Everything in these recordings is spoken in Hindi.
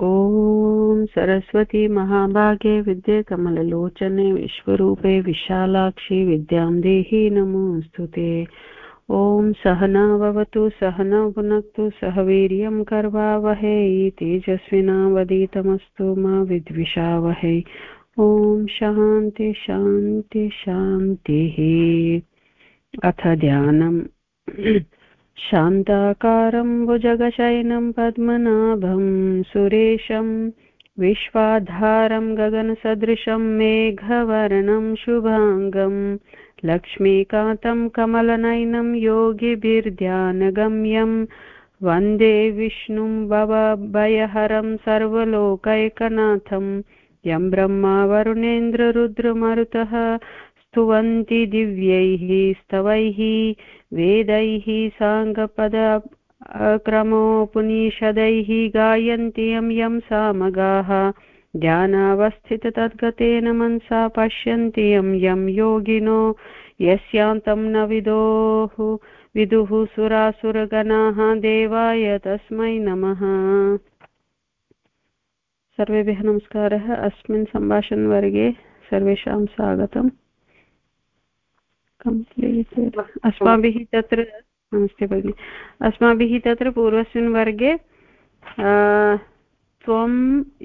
ॐ सरस्वती महाभागे विद्ये कमललोचने विश्वरूपे विशालाक्षि विद्यां देहि नमोऽस्तु ते ॐ सहना भवतु, सहना भुनक्तु, सह वीर्यं कर्वावहै, तेजस्विनावदीतमस्तु मा विद्विषावहै। ॐ शान्ति शान्ति शान्तिः अथ ध्यानम्। शान्ताकारं भुजगशयनं पद्मनाभं सुरेशं विश्वाधारं गगनसदृशं मेघवर्णं शुभाङ्गं लक्ष्मीकान्तं कमलनयनं योगिभिर्ध्यानगम्यं वंदे विष्णुं भवभयहरं सर्वलोकैकनाथं यं ब्रह्मा वरुणेन्द्ररुद्रमरुतः स्तुवन्ति दिव्यैः, स्तवैः, वेदैः, साङ्गपद क्रमोपनिषदैः गायन्ति यं यं सामगाः। ध्यानावस्थिततद्गतेन मनसा पश्यन्ति यं यं योगिनो। यस्यान्तं न विदोः, विदुः सुरासुरगणाः देवाय तस्मै नमः। सर्वेभ्यः नमस्कारः। अस्मिन् सम्भाषणवर्गे सर्वेषां स्वागतम्। कम्प्लीटेड् अस्माभिः तत्र नमस्ते भगिनि। अस्माभिः तत्र पूर्वस्मिन् वर्गे त्वं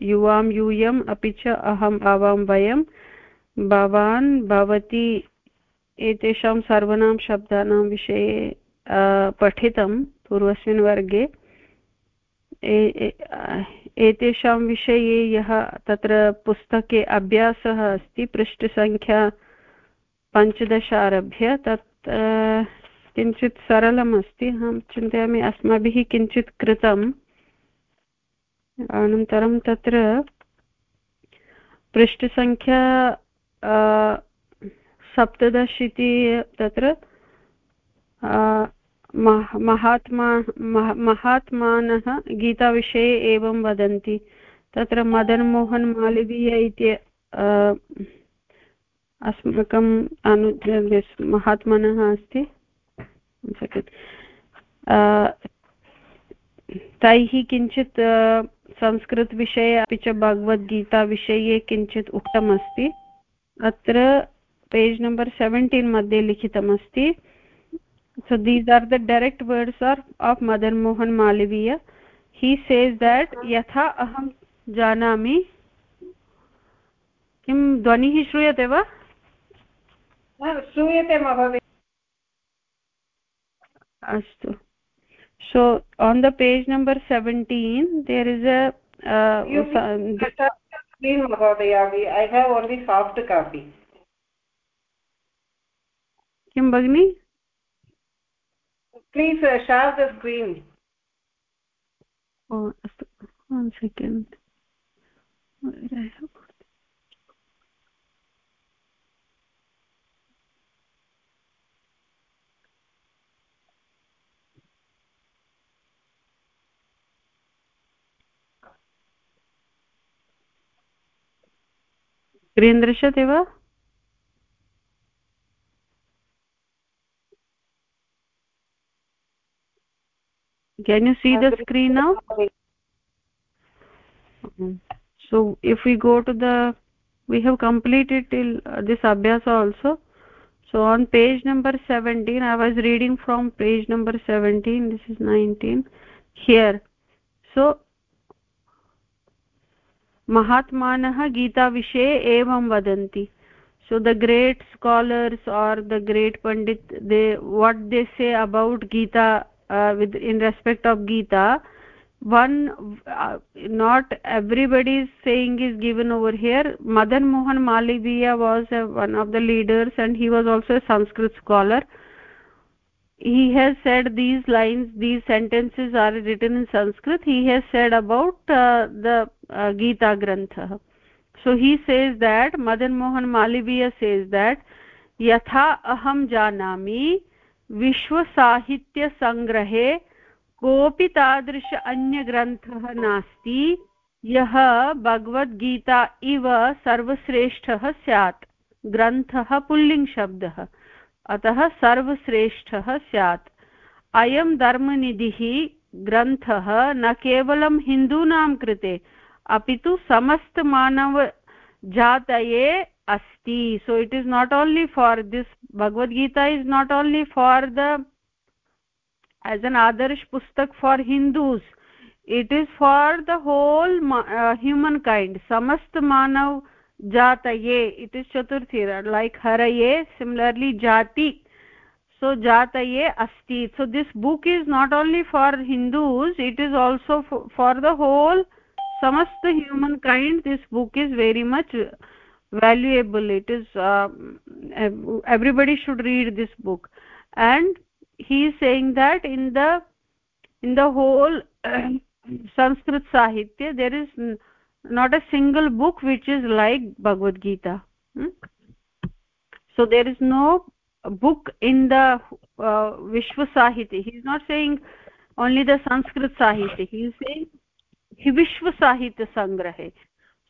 युवां यूयम् अपि च अहम् आवां वयं भवान् भवती एतेषां सर्वाणां शब्दानां विषये पठितं पूर्वस्मिन् वर्गे। एतेषां विषये यः तत्र पुस्तके अभ्यासः अस्ति पृष्ठसङ्ख्या पञ्चदश आरभ्य तत् किञ्चित् सरलम् अस्ति अहं चिन्तयामि अस्माभिः किञ्चित् कृतम् अनन्तरं तत्र पृष्ठसङ्ख्या सप्तदश इति तत्र महात्मा महात्मानः गीताविषये एवं वदन्ति। तत्र मदनमोहन् मालवीय इति अस्माकम् अनु महात्मनः अस्ति। तैः किञ्चित् संस्कृतविषये अपि च भगवद्गीताविषये किञ्चित् उक्तमस्ति। अत्र पेज् नम्बर् सेवेण्टीन् मध्ये लिखितमस्ति। So, these are the direct words are of madan mohan malviya. He says that yatha aham janami किं ध्वनिः श्रूयते वा? श्रूयते महोदय अस्तु so on the page number 17 there is a uh, you screen mahodaya i have only soft copy किं भगिनि please uh, share the screen oh astu one second where i have screen दृश्यते वा can you see the screen now so if we go to the we have completed till uh, this abhyasa also so on page number 17 i was reading from page number 17 this is 19 here so महात्मानः गीताविषये एवं वदन्ति। So the great scholars are the great pandit they what they say about Gita with in respect of Gita one not everybody is saying is given over here Madan Mohan Malaviya was one of the leaders and he was also Sanskrit scholar he has said these lines these sentences are written in sanskrit. He has said about uh, the uh, gita grantha so he says that madan mohan malviya says that yatha aham janami विश्वसाहित्यसङ्ग्रहे कोऽपि तादृश अन्यग्रन्थः नास्ति यः भगवद्गीता इव सर्वश्रेष्ठः स्यात्। ग्रन्थः पुल्लिङ्गशब्दः अतः सर्वश्रेष्ठः स्यात्। अयं धर्मनिधिः ग्रन्थः न केवलं हिन्दूनां कृते अपि तु समस्तमानवजातये अस्ति। So it is not only for this Bhagavad Gita is not only for the as एन् आदर्श पुस्तक for Hindus it is for the whole humankind समस्तमानव जातये इट् इस् चतुर्थी लैक् हरये सिमिलर्ली जाति सो जातये अस्ति so this book is not only for Hindus it is also for the whole samast humankind this book is very much valuable. It is uh, everybody should read this book. And he is saying that in the in the whole sanskrit sahitya there is not a single book which is like bhagavad gita. Hmm? so there is no book in the uh, vishwa sahitya. He is not saying only the sanskrit sahitya. He is saying vishwa sahitya sangrahe.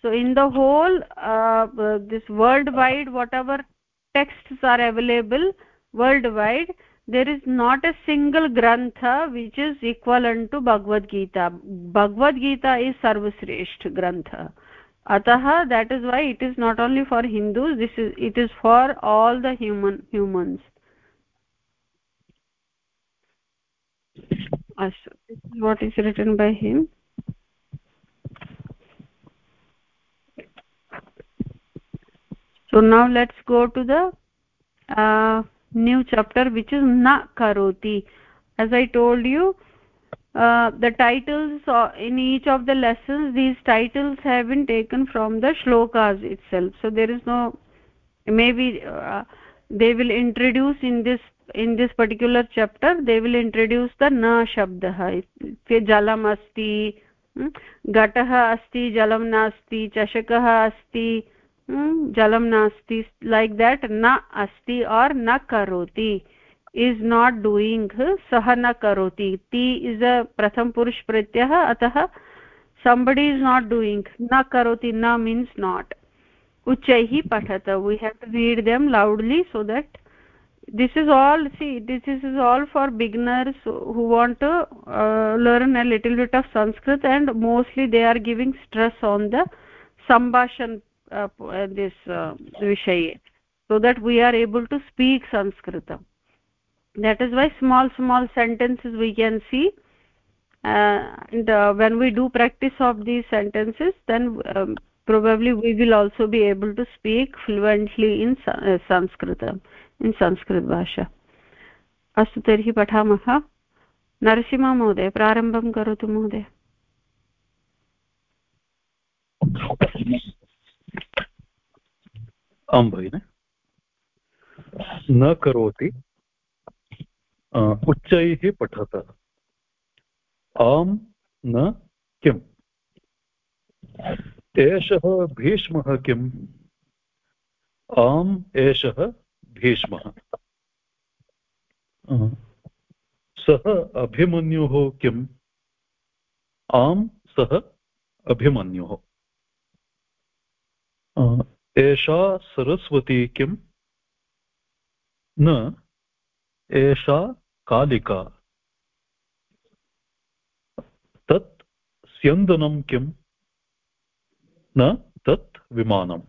So in the whole uh, uh, this worldwide whatever texts are available worldwide there is not a single grantha which is equivalent to bhagavad gita. Bhagavad gita is sarvashreshth grantha. Atah that is why it is not only for hindus this is it is for all the human humans. What is written by him so now let's go to the uh, new chapter which is na karoti as i told you uh, the titles in each of the lessons these titles have been taken from the shlokas itself so there is no maybe uh, they will introduce in this in this particular chapter they will introduce the na shabdah jalam asti घटः अस्ति जलं नास्ति चषकः अस्ति jalam nasti like that na asti or na karoti is not doing sah na karoti ti is a pratham purush pratyah atah somebody is not doing na karoti na means not uchaihi pathata we have to read them loudly so that this is all see this is all for beginners who want to uh, learn a little bit of sanskrit and mostly they are giving stress on the sambhashan uh, this uh, vishaye so that we are able to speak sanskritam that is why small small sentences we can see uh, and uh, when we do practice of these sentences then um, probably we will also be able to speak fluently in uh, sanskritam in sanskrit bhasha अस्तु तर्हि पठामः नरसिंह महोदय प्रारम्भं करोतु महोदय आं भगिनि न। करोति उच्चैः पठत। आं न किम्? एषः भीष्मः किम्? आम् एषः भीष्मः। सः अभिमन्युः किम्? आम् सः अभिमन्युः। एषा सरस्वती किम् न एषा कालिका तत् स्यन्दनं किम् न तत् विमानम्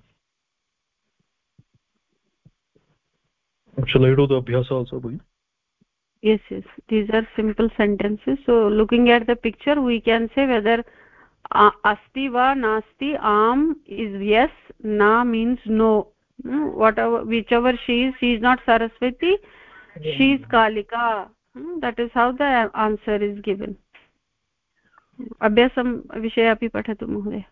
shall i do the abhyasa also bhai yes yes these are simple sentences so looking at the picture we can say whether अस्ति वा नास्ति आम् इस् यस् न means no. What our which our she's she is not Saraswati she is Kalika that is how the answer is given अभ्यासं विषये अपि पठतु महोदय।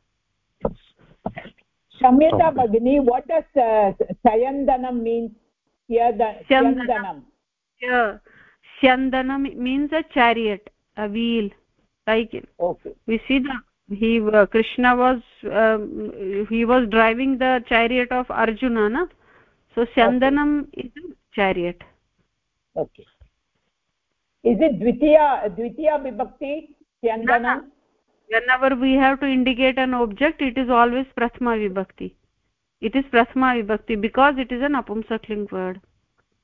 क्षम्यता भगिनि वट् अस् स्यन्दनं means स्यन्दनं। Means a chariot a wheel like विसिदा he uh, krishna was uh, he was driving the chariot of arjuna na so syandanam okay. is chariot okay is it dvitiya dvitiya vibhakti syandanam whenever we have to indicate an object it is always prathama vibhakti it is prathama vibhakti because it is an apumsakling word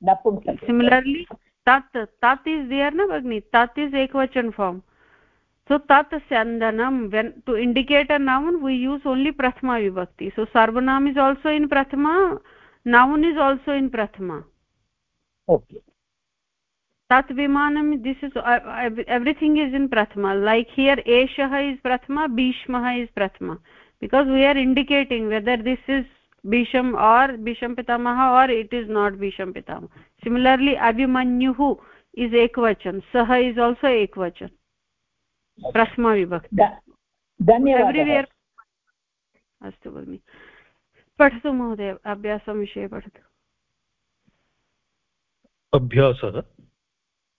napumsakling similarly tat tat is there na bagni tat is ekvachan form so tat syandanam when to indicate a noun we use only prathama vibhakti so sarvanam is also in prathama noun is also in prathama okay tat vimanam this is uh, everything is in prathama like here eshah is prathama bhishmah is prathama because we are indicating whether this is bhisham or bhisham pitamaha or it is not bhisham pitamaha similarly abhimanyuh is ekvachan sah is also ekvachan प्रथमा विभक्ति। धन्यवादः। अस्तु भगिनि। पठतु महोदय अभ्यासं विषये पठतु। अभ्यासः।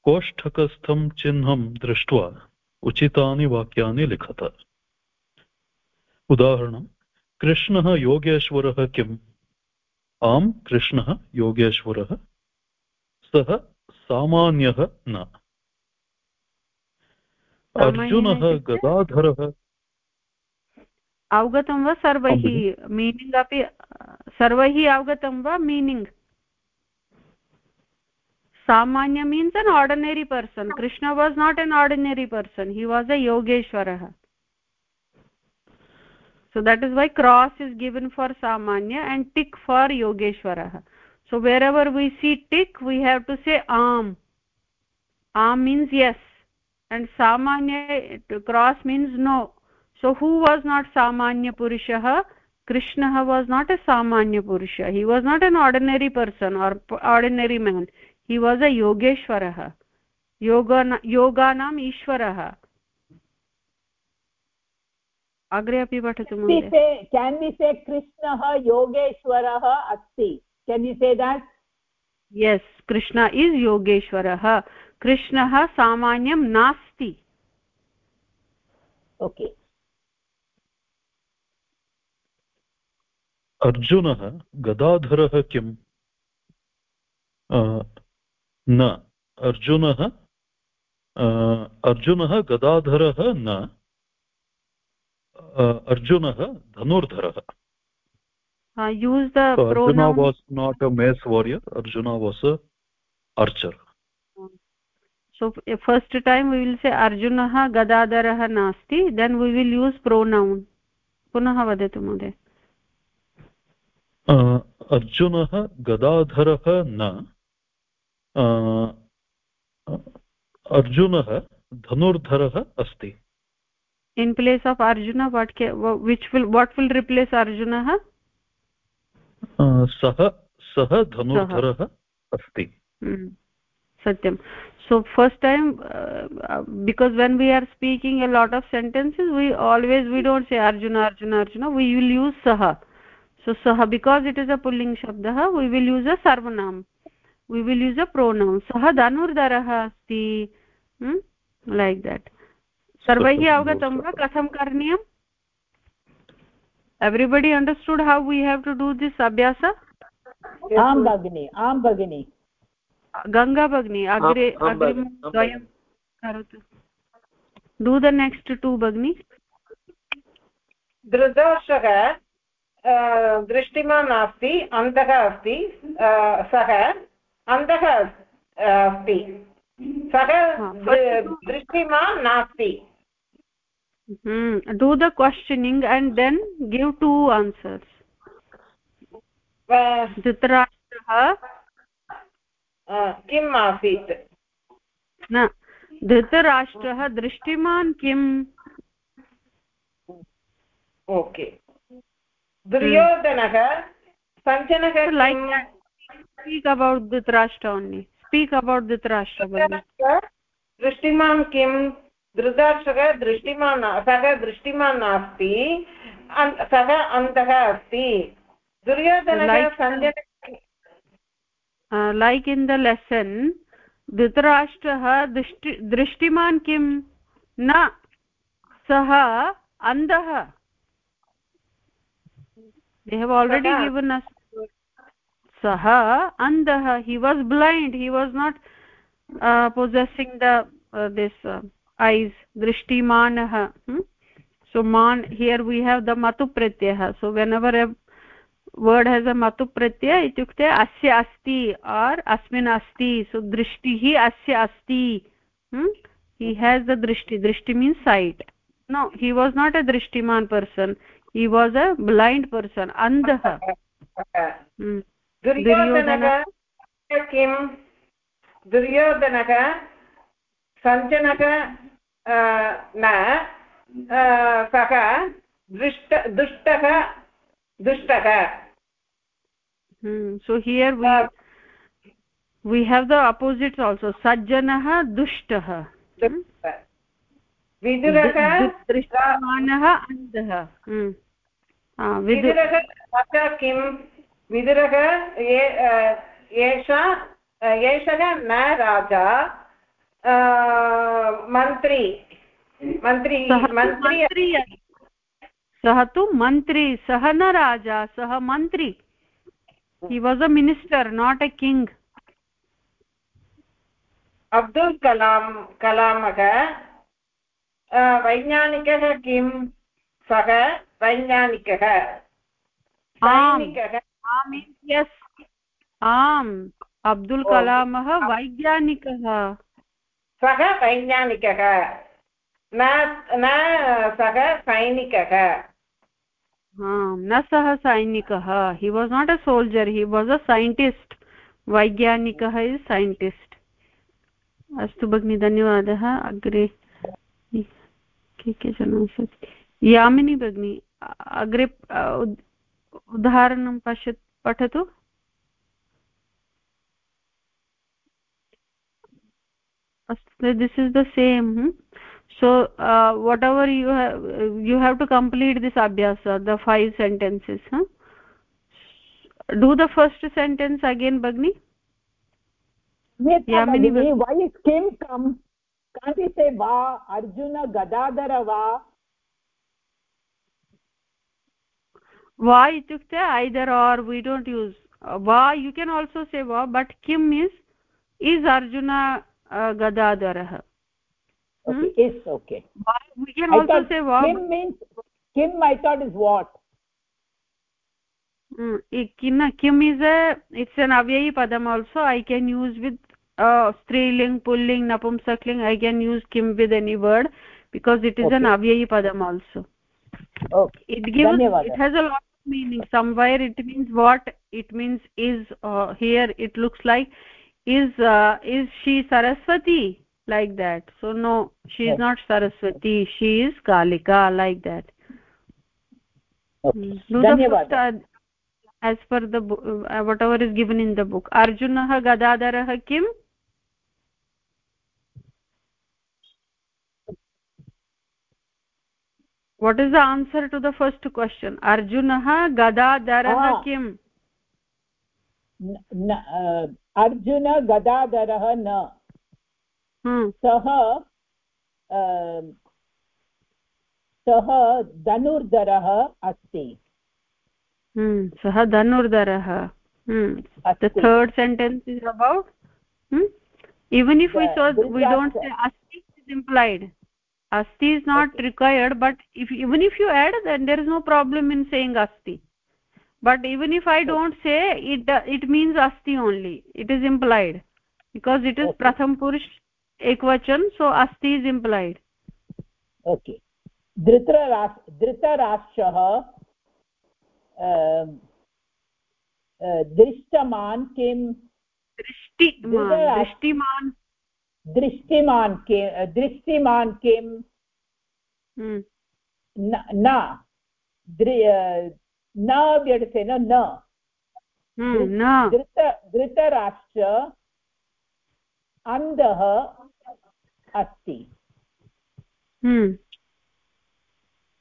कोष्ठकस्थं चिह्नं दृष्ट्वा उचितानि वाक्यानि लिखत। उदाहरणं कृष्णः योगेश्वरः किम्? आम् कृष्णः योगेश्वरः। सः सामान्यः न। अर्जुनः गदाधरः अवगतं वा सर्वैः? मीनिङ्ग् अपि सर्वैः अवगतं वा? मीनिङ्ग् सामान्य means an ordinary person Krishna was not an ordinary person he was a योगेश्वरः। So that is why cross is given for सामान्य and tick for योगेश्वरः। So wherever we see tick we have to say आम्। आम् means yes and samanya cross means no so who was not samanya purushah krishna was not a samanya purusha he was not an ordinary person or ordinary man he was a yogeshwarah yoga yoganam ishwarah अग्रे अपि पठतु केन् वि से कृष्णः योगेश्वरः अस्ति can you say that yes Krishna is योगेश्वरः कृष्णः सामान्यं नास्ति। ओके। okay. अर्जुनः गदाधरः किम्? न। अर्जुनः अर्जुनः गदाधरः न। अर्जुनः धनुर्धरः। Use was not a mace warrior Arjun was archer so first time we will say arjunah gadadarah nasti then we will use pronoun पुनः वदतु महोदय अर्जुनः गदाधरः न अर्जुनः धनुर्धरः अस्ति in place of arjuna what which will what will replace arjunah सः सः धनुर्धरः अस्ति satyam so first time uh, because when we are speaking a lot of sentences we always we don't say arjuna arjuna arjuna we will use saha so saha because it is a pulling shabdah we will use a sarvanam we will use a pronoun saha dhanurdarah asti hmm? like that sarvaihi avgatam va katham karniyam everybody understood how we have to do this abhyasa आं भगिनि आं भगिनि गङ्गा भगिनी अग्रे अग्रिमद्वयं करोतु डू द नेक्स्ट् टु भगिनि धृतवर्षः दृष्टिमान् नास्ति अन्तः अस्ति सः अन्तः अस्ति सः दृष्टिमान् नास्ति do the questioning and then give two answers धृतराष्ट्रः किम् आसीत्? न धृतराष्ट्रः दृष्टिमान् किम्? ओके। दुर्योधनः सञ्जनः speak about Dhritarashtra only speak about Dhritarashtra दृष्टिमान् किं धृतराष्ट्रः दृष्टिमान् सः दृष्टिमान् नास्ति सः अन्तः अस्ति। दुर्योधनः सञ्जनः लैक् इन् द लेसन् धृतराष्ट्रः दृष्टि दृष्टिमान् किं न सः अन्धः they have already given us सः अन्धः he was blind he was not possessing this eyes दृष्टिमानः so man here we have the मतु प्रत्ययः so whenever word has a मतु प्रत्यय इत्युक्ते अस्य अस्ति आर् अस्मिन् अस्ति सो दृष्टिः अस्य अस्ति हि हेज् द दृष्टि दृष्टि means sight no he was not a दृष्टिमान् person he was a blind person अन्धः किं दुर्योधनः न सः so here we we have the opposites also. Sajjanah dushtah विदुरः दृश्यमानः अन्धः विदुरः किं विदुरः एषा एषः न राजा मन्त्री मन्त्री मन्त्री सः तु मन्त्री सः न राजा सः मन्त्री he was a minister not a king Abdul Kalam कलामः वैज्ञानिकः किं सः वैज्ञानिकः यस् आम् अब्दुल् कलामः वैज्ञानिकः सः वैज्ञानिकः न सः सैनिकः न सः सैनिकः। He was not a soldier he was a scientist वैज्ञानिकः is scientist अस्तु भगिनि, धन्यवादः। अग्रे के के जनाः सन्ति यामिनी भगिनी अग्रे उदाहरणं पश्य पठतु। this is the same hmm? So uh, whatever you have you have to complete this abhyasa the five sentences huh? do the first sentence again bagni yamini why is kim come can't we say va arjuna gadadara va va itukte either or we don't use uh, va you can also say va but kim is is arjuna Hmm? okay is okay. We can I also say kim means kim i thought is what? Mm, kim is a it's an avyayi padam also. I can use with uh, striling pulling napumsakling i can use kim with any word because it is okay. an avyayi padam also. Okay. It gives it has a lot of meaning. Somewhere it means what? It means is uh, here it looks like is uh, is she saraswati? like that. So no she is oh. not saraswati. She is kalika. Like that. Okay. Mm. do the as per the uh, whatever is given in the book. Arjunah gadadarah kim? What is the answer to the first question? Arjunah gadadarah ah. kim? Uh, Arjuna gadadarah na. सः सः धनुर्धरः अस्ति हम्म, सः धनुर्धरः third sentence is about even if we saw we don't say asti is implied asti is not okay. required but if even if you add then there is no problem in saying asti but even if i don't say it it means asti only it is implied because it is okay. pratham purush ekvachan so asti is implied. Okay. धृतराष्ट् धृतराष्ट्रः दृष्टमान् किं? दृष्टिमान् दृष्टिमान्। किं दृष्टिमान् किं? न न। व्यडसेन न। धृत धृतराष्ट्र अन्धः अस्ति। हम्म।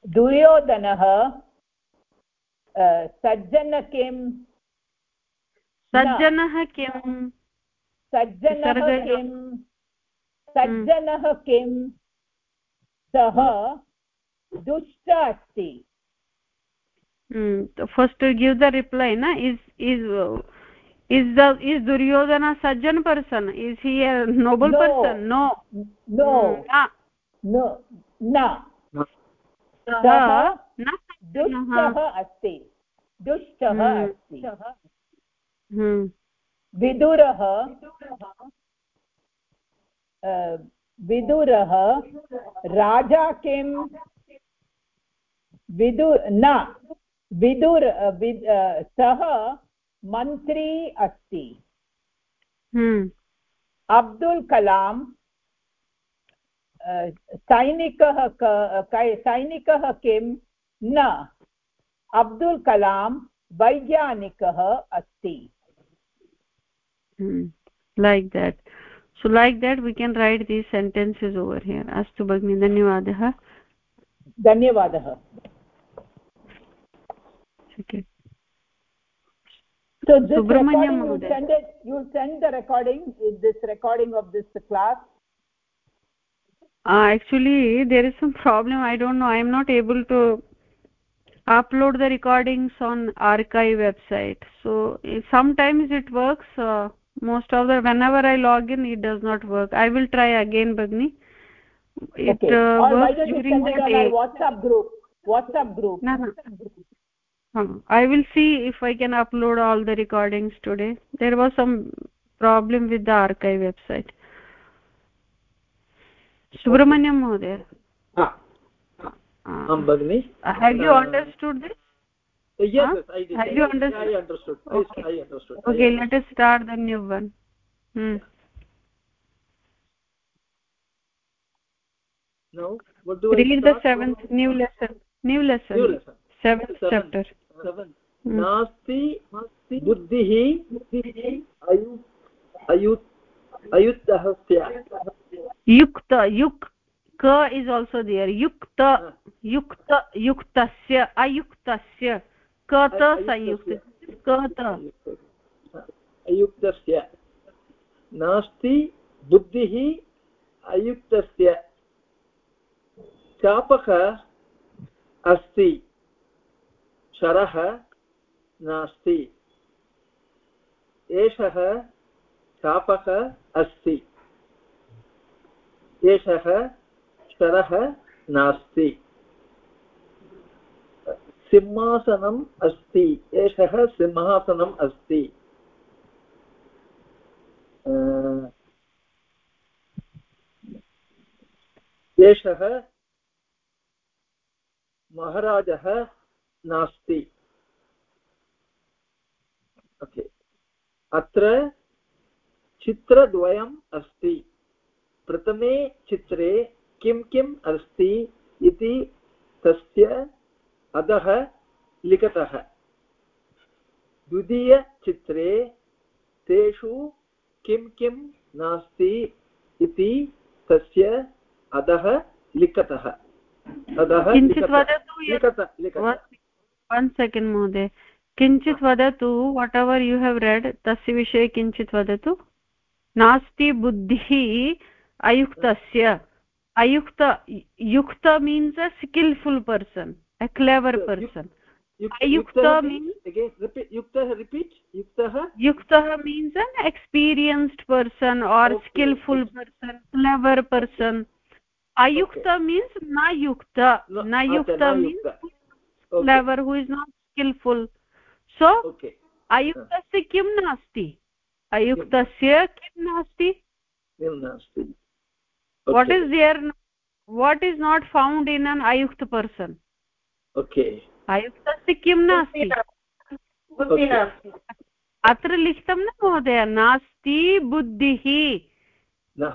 दुर्योधनः सज्जन किं? सज्जनः किं? सज्जनः किं? सज्जनः किं? सः दुष्ट अस्ति। mm, first to give the reply na is uh, the is duryodhana sajjan person is he a noble no. person no no mm, no no सः दुष्टः अस्ति दुष्टः अस्ति विदुरः विदुरः राजा किं विदु न विदुर विद् सः मन्त्री अस्ति। अब्दुल् कलां सैनिकः सैनिकः किं? न। अब्दुल् कलां वैज्ञानिकः अस्ति। Like that so like that we can write these sentences over here अस्तु भगिनि धन्यवादः। धन्यवादः। So this recording you send it you send the recording this recording of this class. Uh, actually there is some problem i don't know i am not able to upload the recordings on archive website. So sometimes it works uh, most of the whenever i log in it does not work. I will try again bagni it okay. uh, or works during the day. whatsapp group whatsapp group. No, no. Uh, i will see if i can upload all the recordings today. There was some problem with the archive website. Subramanyam mohoday ah am bagni have you understood this? yes, huh? yes i did. Have you understood? I understood. Okay. I understood. Okay I let us start the new one. Hmm. Now what do read I the seventh new lesson. New lesson. New lesson. Seventh seven. chapter नास्ति बुद्धिः अयु अयु अयुक्तः युक्त युक् क is also there. Yukta yukta yuktasya ayuktस्य कत संयुक्त कत अयुक्तस्य नास्ति बुद्धिः अयुक्तस्य चापः अस्ति शरः नास्ति। एषः चापः अस्ति। एषः शरः नास्ति। सिंहासनम् अस्ति। एषः सिंहासनम् अस्ति। एषः महाराजः नास्ति। ओके। अत्र चित्रद्वयम् अस्ति। प्रथमे चित्रे किं किम् अस्ति इति तस्य अधः लिखतः। द्वितीयचित्रे तेषु किं किं नास्ति इति तस्य अधः लिखतः। अधः वन् सेकेण्ड् महोदय। किञ्चित् हाँ। वदतु whatever you have read तस्य विषये किञ्चित् वदतु। नास्ति बुद्धिः अयुक्तस्य अयुक्त युक्त means a skilful person a clever person युक्तः means an experienced person or skilful person clever person अयुक्त means न युक्त न युक्त means clever who is not skilful so अयुक्तस्य किं नास्ति अयुक्तस्य किं नास्ति what is there what is not found in an अयुक्त person अयुक्तस्य किं नास्ति अत्र लिखितं न महोदय नास्ति बुद्धिः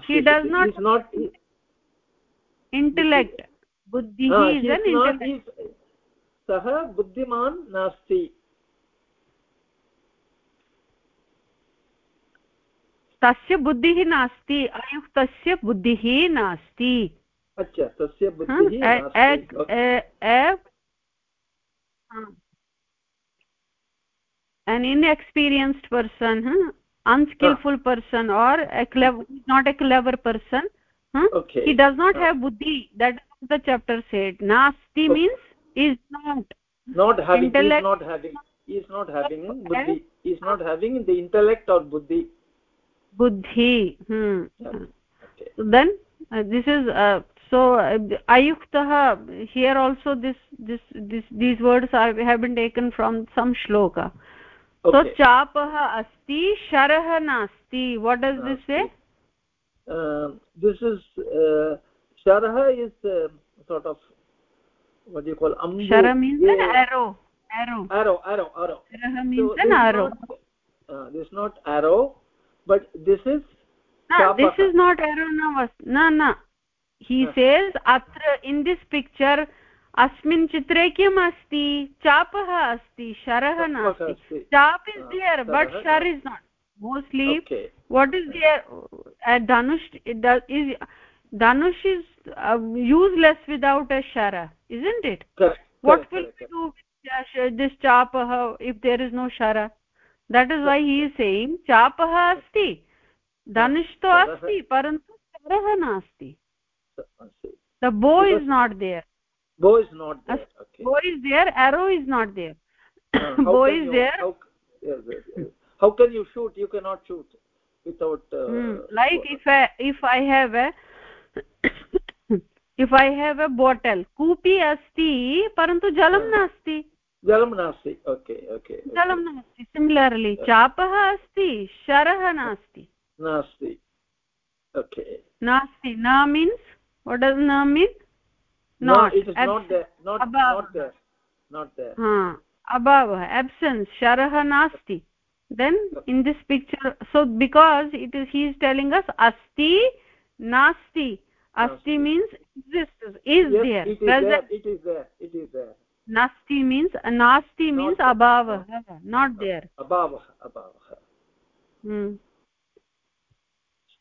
हि डस् नाट् इण्टलेक्ट् बुद्धिः सः बुद्धिमान् नास्ति तस्य बुद्धिः नास्ति अयुक्तस्य बुद्धिः नास्ति अच्छा तस्य बुद्धिः an inexperienced person huh? unskillful ah. person or a clever not a clever person huh? okay. he does not ah. have buddhi that the chapter said nasti okay. means is not not having intellect. is not having is not having buddhi is not having the intellect or buddhi buddhi hmm. okay. so then uh, this is uh, so ayuktah here also this this this these words are, have been taken from some shloka okay. so chapah asti sharah nasti what does this say uh, this is uh, sharah is uh, sort of what do you call ambu shara means an arrow arrow arrow arrow arrow Sharaha means so an arrow not, uh, this is not arrow but this is no, this is not arrow na no no he Huh. says atra in this picture अस्मिन् चित्रे किम् अस्ति चापः अस्ति शरः नास्ति अस्ति. chap is Ah, there but sharah, shar ah. is not mostly okay what is there dhanush is uh, useless without a shara isn't it? Correct what correct, will correct, we do with this chapah if there is no shara? That is why he is saying chapah asti dhanush to asti parantu sharah nasti. The bow is not there. Bow is not there okay. bow is there arrow is not there. Uh, bow is you- there. how, yes, yes, yes. how can you shoot? You cannot shoot without uh, Hmm. like if i if i have a if I have a bottle कूपी अस्ति परन्तु जलं नास्ति जलं नास्ति ओके ओके जलं नास्ति सिमिलर्ली चापः अस्ति शरः नास्ति नास्ति ओके नास्ति न मीन्स् वट् डस् न मीन् अभावः एब्सेन्स् शरः नास्ति then in this picture so because it is he is telling us अस्ति नास्ति asti means exists is yes, there. it is there it is there it is there. Nasti means uh, nasti means above, not there. Above, above. hmm.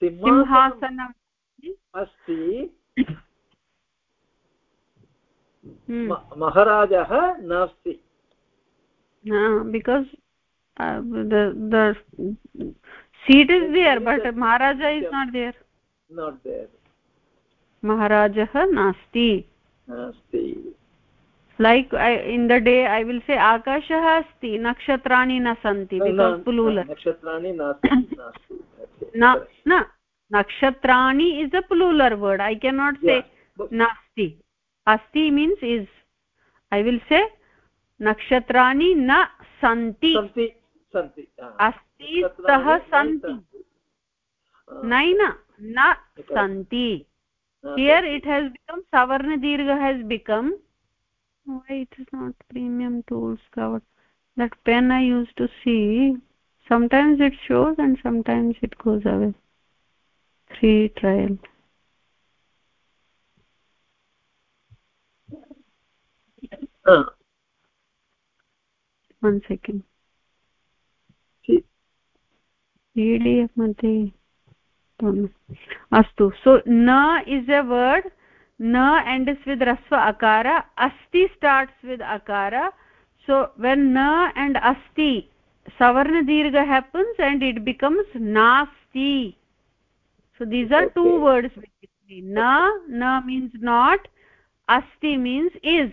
Simhasanam. Asti. Hmm. महाराजः नास्ति uh, the the seat is there, but Maharaja is not there. Not there. महाराजः नास्ति। Like in the day I will say आकाशः अस्ति नक्षत्राणि न सन्ति न नक्षत्राणि is a plural word I cannot say नास्ति। अस्ति मीन्स् इस् ऐ विल् से नक्षत्राणि न सन्ति। अस्ति सः सन्ति। नैन न सन्ति। here it has become savarna dirgha has become why it is not premium tools covered that pen i used to see sometimes it shows and sometimes it goes away free trial ah. one second See, pdf मध्ये अस्तु so na is a word na ends with rasva akara asti starts with akara so when na and asti savarna dirgha happens and it becomes nasti so these are two Okay. words basically na na means not asti means is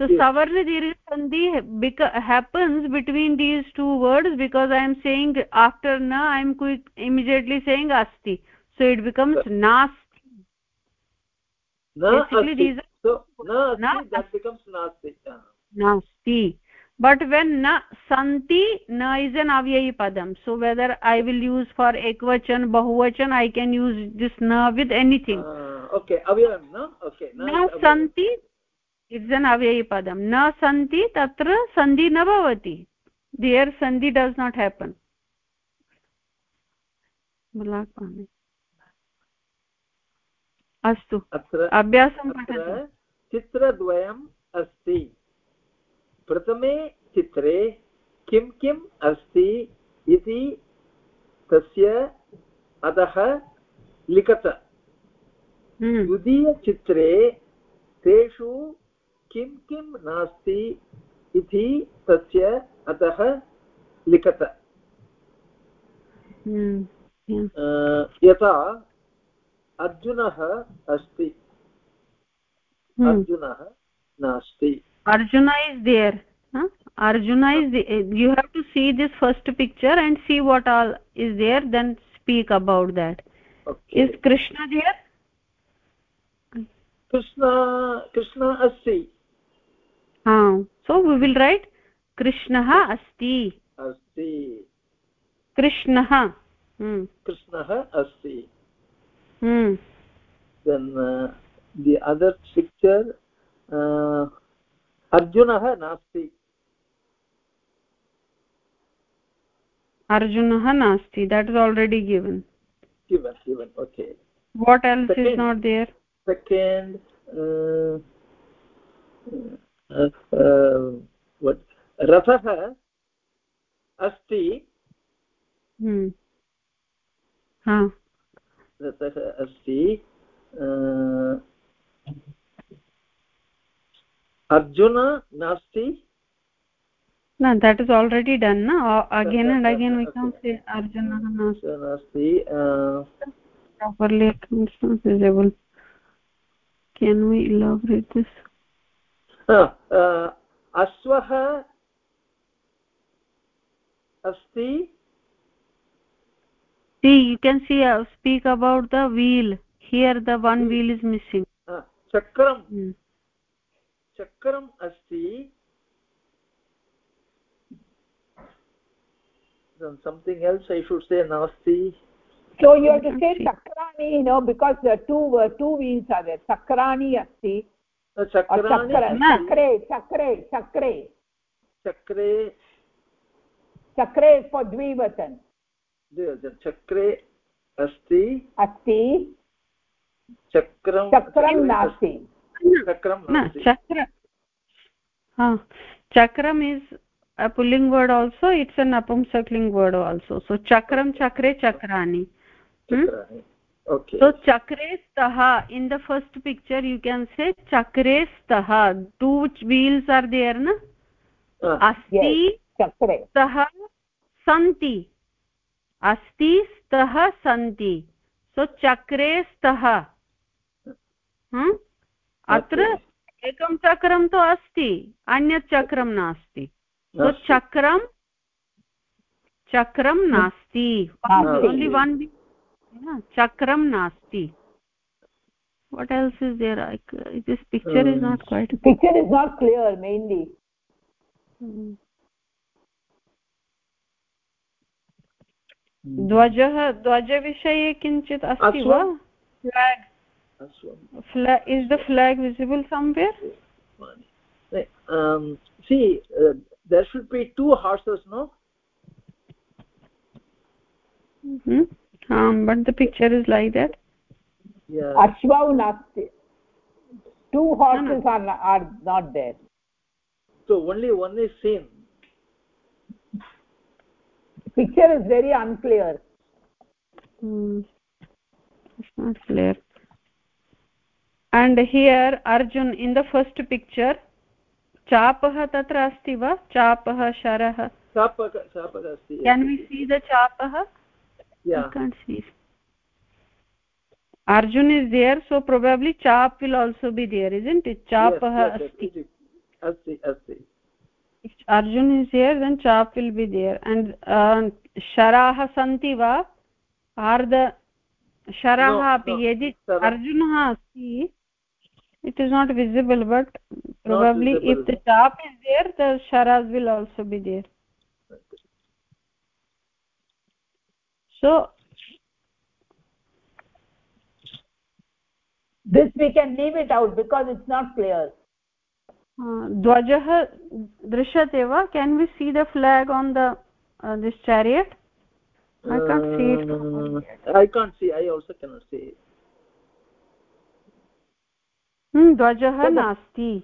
So Yes. savarna dirgha sandhi happens between these two words because i am saying after na i am quick immediately saying asti so it becomes nasti na Basically, asti these are- so na asti Na that becomes nasti ah. nasti but when na santi na is an avyayi padam so whether i will use for ekvachan bahuvachan i can use this na with anything Ah, okay avyayam no okay na avyayam. सन्ति इट्स् एन् अव्ययीपदं न सन्ति तत्र सन्धि न भवति। दियर् सन्धि डस् नाट् हेपन् अस्तु। अभ्यासं पठतु। चित्रद्वयम् अस्ति। प्रथमे चित्रे किं किम् अस्ति इति तस्य अधः लिखत। हम्म, द्वितीयचित्रे तेषु किं किं नास्ति इति तस्य अतः लिखत। यथा अर्जुनः अस्ति। अर्जुनः नास्ति। Arjuna is there Arjuna is you have to see this first picture and see what all is there then speak about that is Krishna there Krishna Krishna अस्ति। सो वि विल् रैट् कृष्णः अस्ति। अस्ति। कृष्णः कृष्णः अस्ति। दि अदर् पिक्चर् अर्जुनः नास्ति। अर्जुनः नास्ति that is already given what else is not there second uh, uh, hmm ha रथः अस्ति अर्जुन नास्ति no that is already done na again and again we can say arjunah nasti नास्ति properly it's not visible can we elaborate this अश्वः अस्ति see you can see uh, speak about the wheel here the one wheel is missing चक्रं hmm. चक्रम् अस्ति then something else i should say nasti so you have to I say see. chakrani you know because the two uh, two wheels are there chakrani asti तो चक्रे चक्रे चक्रे द्विवचन। चक्रे अस्ति अस्ति। चक्रं चक्रं नास्ति। चक्रं चक्र। हा चक्रम् इस् पुल्लिङ्ग् वर्ड् आल्सो इट्स् अ नपुंसक्लिङ्ग् वर्ड् आल्सो सो चक्रं चक्रे चक्राणि। हम्म? Okay so chakre staha in the first picture you can say chakre staha two wheels are there na Ah, asti yes chakre स्तः सन्ति अस्ति स्तः सन्ति सो चक्रे स्तः हं? अत्र एकं चक्रं तु अस्ति अन्यत् चक्रं नास्ति। चक्रं चक्रं नास्ति। ओन्लि वन् चक्रं नास्ति what else is there uh, this picture is not quite picture is not clear mainly ध्वजः ध्वजविषये किञ्चित् अस्ति वा अश्वं? फ्लाग् अश्वं flag is the somewhere um, see uh, there should be two horses no mm -hmm. um, but the picture is like that yeah ashvau nasti two horses are are not there so only one is seen picture is very unclear hmm. it's not clear and here arjun in the first picture chapah tatra asti va chapah sharah चापक चापक अस्ति can we see the chapah i yeah can't see. Arjun is there so probably chap will also be there isn't it? Chapah yes, asti. Asti. Asti if arjun is here then chap will be there. And uh, sharaah santi va? Are the sharaah No, api yadi arjunah asti? It is not visible but probably if visible. the chap is there the sharas will also be there so this we can leave it out because it's not clear. Uh, dwajah drishyate va can we see the flag on the uh, this chariot? I can't uh, see it. Uh, I can't see i also cannot see it. Hmm dwajah so nasti.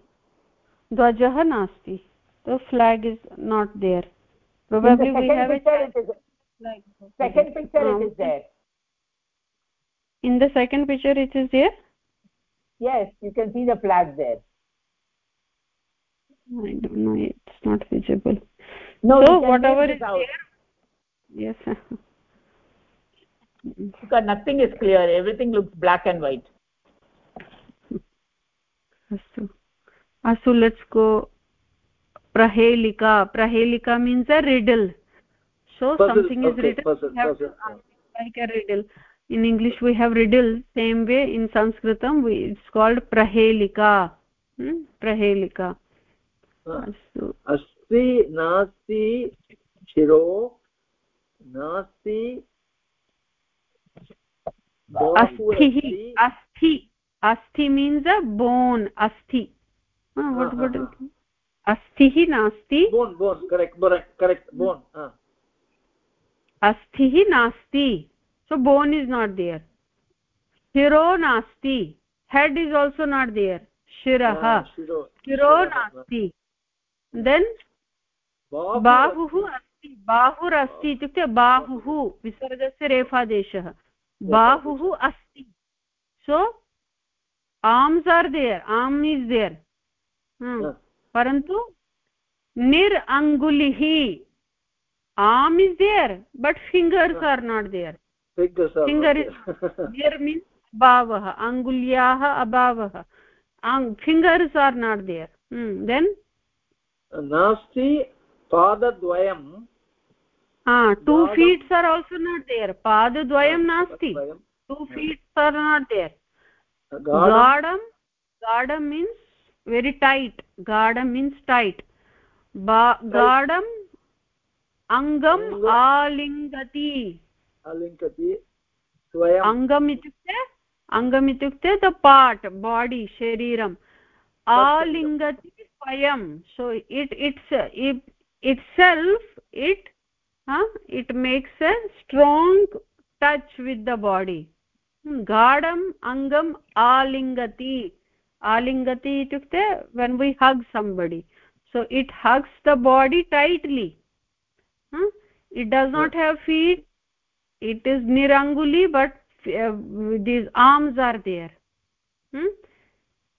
Dwajah nasti. The flag is not there. Probably we have it, like second picture um, it is there. In the second picture it is there? Yes you can see the flag there. I don't know it's not visible. No so whatever is out. there yes. Because nothing is clear. Everything looks black and white. Asu. Asu let's go. Prahelika. Prahelika means a riddle. So Puzzle, something is okay, written puzzle, have to puzzle. answer like a riddle in english we have riddle same way in sanskritam we, it's called prahelika hmm? prahelika Ah. अस्ति नास्ति शिरो नास्ति asthi asthi asthi means a bone asthi uh, what uh, what uh, अस्थिः नास्ति bone bone correct correct bone uh. अस्थिः नास्ति। So bone is not there शिरो नास्ति। Head is also not there शिरः शिरो नास्ति। देन् बाहुः अस्ति। बाहुरस्ति इत्युक्ते बाहुः विसर्गस्य रेफादेशः। बाहुः अस्ति। So arms are there arm is there परन्तु निर् अङ्गुलिः arm is there but fingers are not there. Fingers are finger is there. means abhavah angulyaah abhavah ang fingers are not there. Hmm then? Nasti padadvayam. Ah two feet are also not there. Padadvayam nasti. two feet are not there. Gadam? Gadam means very tight. Gadam means tight. Ba अङ्गम् आलिङ्गति। आलिङ्गति अङ्गम् इत्युक्ते अङ्गम् इत्युक्ते द पार्ट् बाडि शरीरम्। आलिङ्गति स्वयं। So it it's itself it it makes a strong touch with the body गाढम् अङ्गम् आलिङ्गति आलिङ्गति इत्युक्ते when we hug somebody so it hugs the body tightly huh? it does not have feet. It is niranguli but uh, these arms are there. Hmm?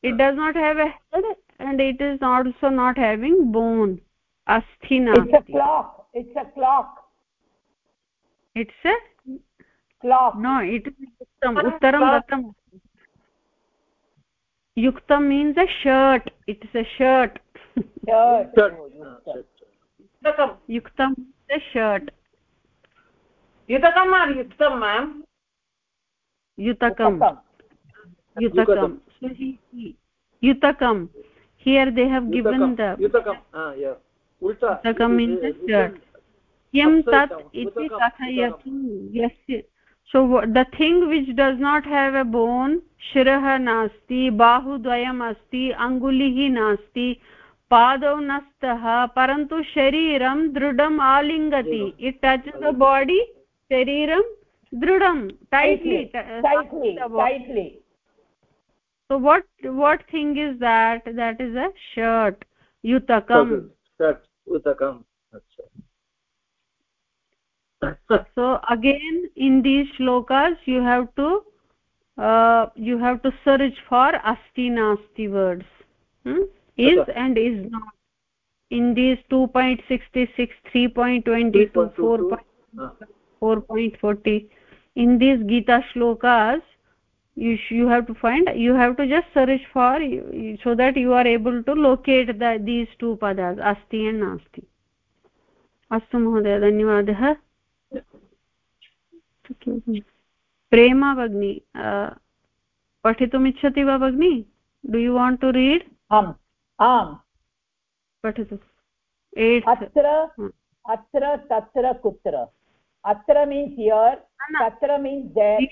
it does not have a head and it is also not having bone. Asthina. It's a clock. It's a clock. It's a? Clock. No it is uttam uttaram datam. Yuktam means a shirt. It is a shirt. Shirt. Yuktam the shirt युतकं वा युक्तं मा युतकं युतकं युतकं हियर् दे हेव् गिवन् दुतकम् इन् तत् इति कथयतु. यस्य so the thing which does not have a bone शिरः नास्ति बाहुद्वयम् अस्ति अङ्गुलिः नास्ति पादौ न स्तः परन्तु शरीरं दृढम् आलिङ्गति इट् टच द बाडि शरीरं दृढं tightly so what what thing is that that is a shirt yutakam shirt utakam so again in these shlokas you have to uh, you have to search for asti nasti words hmm? Is and is not in these 2.66 3.22 4. 4.40 in these gita shlokas you you have to find you have to just search for so that you are able to locate the these two padas asti and nasti अस्तु महोदय धन्यवादः प्रेमा भगिनी पठितुमिच्छति वा भगिनि do you want to read आम् आम् पठतु अत्र अत्र तत्र कुत्र अत्र मीन्स् यर् तत्र means there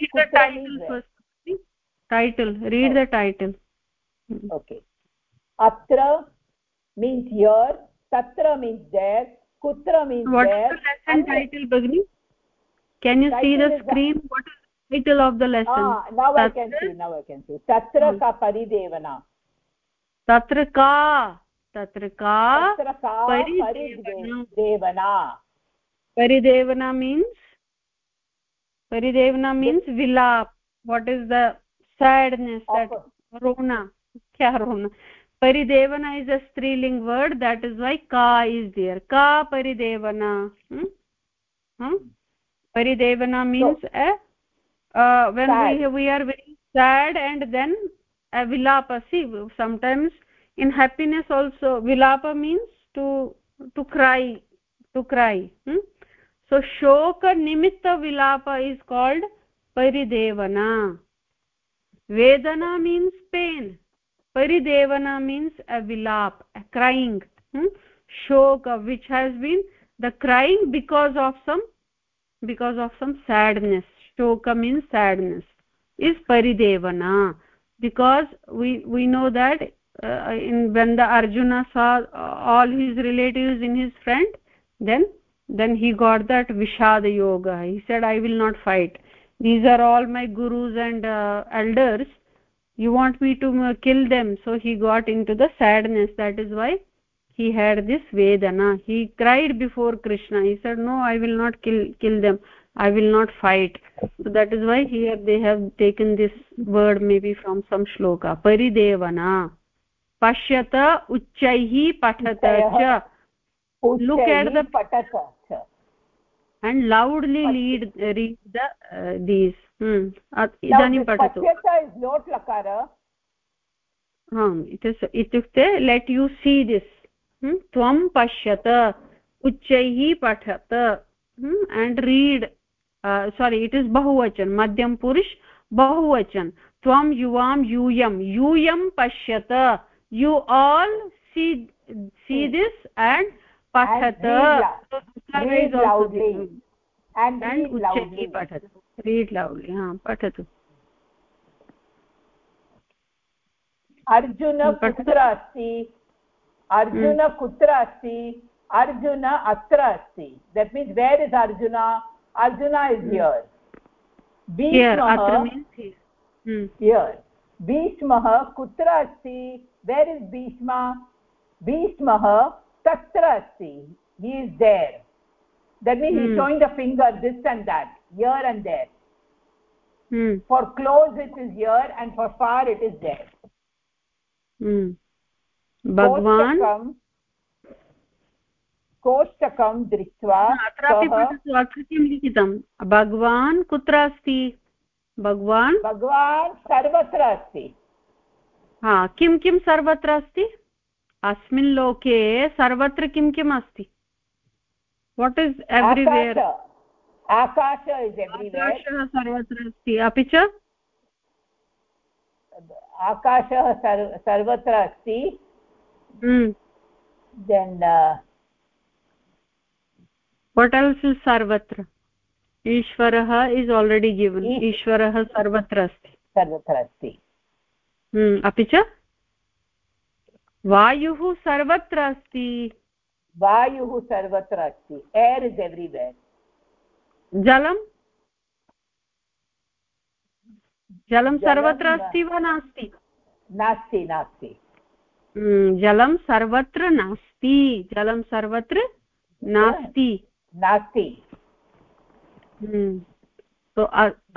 means here tatra means there kutra means what there is the lesson title bagni can you see the screen is, what is the title of the lesson ah now tatra, i can see now i can see tatra ka paridevana तत्र का? तत्र का? परिदेवना। परिदेवना। मीन्स् परिदेवना मीन्स् विलाप्। वाट् इस् दैड्नेस् रोना? क्या रोना? परिदेवना इस् अ स्त्रीलिङ्ग् वर्ड् देट् इस् वै का इस् दियर् का परिदेवना? Hmm? Hmm? परिदेवना means when we are very sad and then a vilapa see sometimes in happiness also vilapa means to to cry to cry hmm? so shoka nimitta vilapa is called paridevana vedana means pain paridevana means a vilap a crying hmm? shoka which has been the crying because of some because of some sadness shoka means sadness is paridevana because we we know that uh, in when the arjuna saw all his relatives in his friend then then he got that vishad yoga. He said i will not fight. These are all my gurus and uh, elders. You want me to uh, kill them? So he got into the sadness. That is why he had this vedana. He cried before krishna. He said no i will not kill kill them i will not fight so that is why here they have taken this word maybe from some shloka paridevana pashyata uchchaihi patata cha look at the patata and loudly read read the uh, these hmm idanim patatu pashyata is not lakara आम् इत्युक्ते लेट् यु सी दिस् त्वं पश्यत उच्चैः पठत and read sorry it is बहुवचन मध्यम पुरुष बहुवचन त्वं युवां यूयं यूयं पश्यत you all see see this and पठत read loudly हा पठतु अर्जुन कुत्र अस्ति अर्जुन कुत्र अस्ति अर्जुन अत्र अस्ति that means where is Arjuna Arjun is here here भीष्मः कुत्र अस्ति वेर् इस् भीष्म भीष्मः तत्र अस्ति he is there that means hmm. he's showing the finger this and that here and there hmm. for close it is here and for far it is there भगवान् कोष्टकं दृष्ट्वा अत्रापि किं लिखितं। भगवान् कुत्र अस्ति? भगवान्? भगवान् सर्वत्र अस्ति। हा किं किं सर्वत्र अस्ति? अस्मिन् लोके सर्वत्र किं किम् अस्ति? वाट् इस् एव्रिवेर् आकाश। आकाशः सर्वत्र अस्ति। अपि च? आकाशः सर्वत्र अस्ति। देन् वट् एल्स् इस् सर्वत्र ईश्वरः इस् आल्रेडि गिवन् ईश्वरः सर्वत्र अस्ति सर्वत्र अस्ति अपि च वायुः सर्वत्र अस्ति वायुः सर्वत्र अस्ति एर् इस् एव्रिवेर् जलं जलं सर्वत्र अस्ति वा नास्ति नास्ति नास्ति जलं सर्वत्र नास्ति जलं सर्वत्र नास्ति नास्ति तो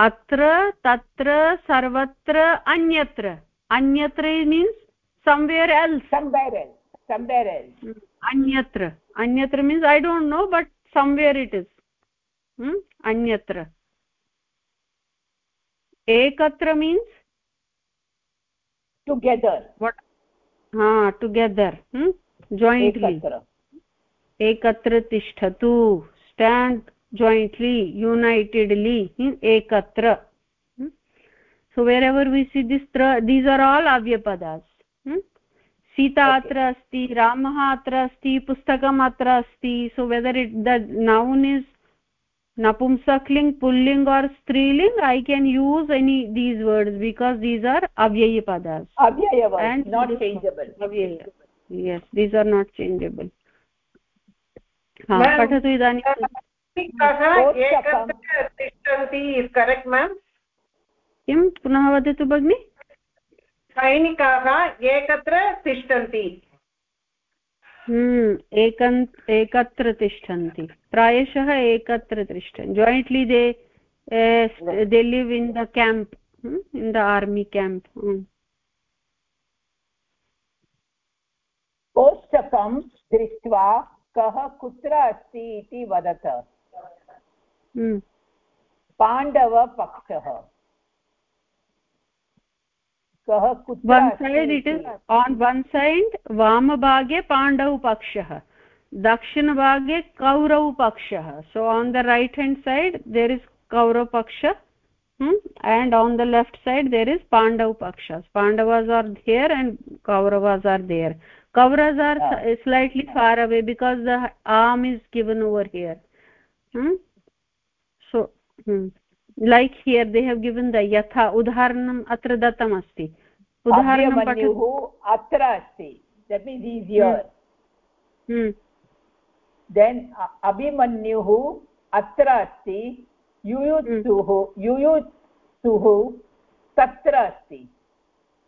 अत्र तत्र सर्वत्र अन्यत्र अन्यत्र means somewhere else somewhere else somewhere else अन्यत्र अन्यत्र means I don't know but somewhere it is अन्यत्र ekatra means? Together. What? Ha together. Hmm. Jointly. Ekatra. Tishtatu stand jointly unitedly ekatra hmm? so wherever we see this tra these are all avyapadas hmm? सीता अत्र अस्ति रामः अत्र अस्ति पुस्तकम् अत्र अस्ति so whether it the noun is napumsakling pulling or striling i can use any these words because these are avyaya padas avyaya words and not changeable avyaya yes these are not changeable idanim तिष्ठन्ति? Is correct ma'am? किं? पुनः वदतु भगिनि? सैनिकाः एकत्र तिष्ठन्ति। हम्म, एकन् एकत्र तिष्ठन्ति। प्रायशः एकत्र तिष्ठन्। Jointly they they live in the camp in the army camp कोष्टकं दृष्ट्वा कः कुत्र अस्ति इति वदत। पाण्डवपक्षः कः कुत्र on one side वामभागे so on the right hand side there is कौरवपक्ष and on the left side there is पाण्डवपक्ष Pandavas are there and Kauravas are there kauravas are yeah. slightly far away because the arm is given over here. Hmm? so hmm. Like here they have given the यथा उदाहरणम् अत्र दत्तमस्ति उदाहरणं अत्र अस्ति देन् अभिमन्युः अत्र अस्ति युयुत्सुः युयुत्सुः तत्र अस्ति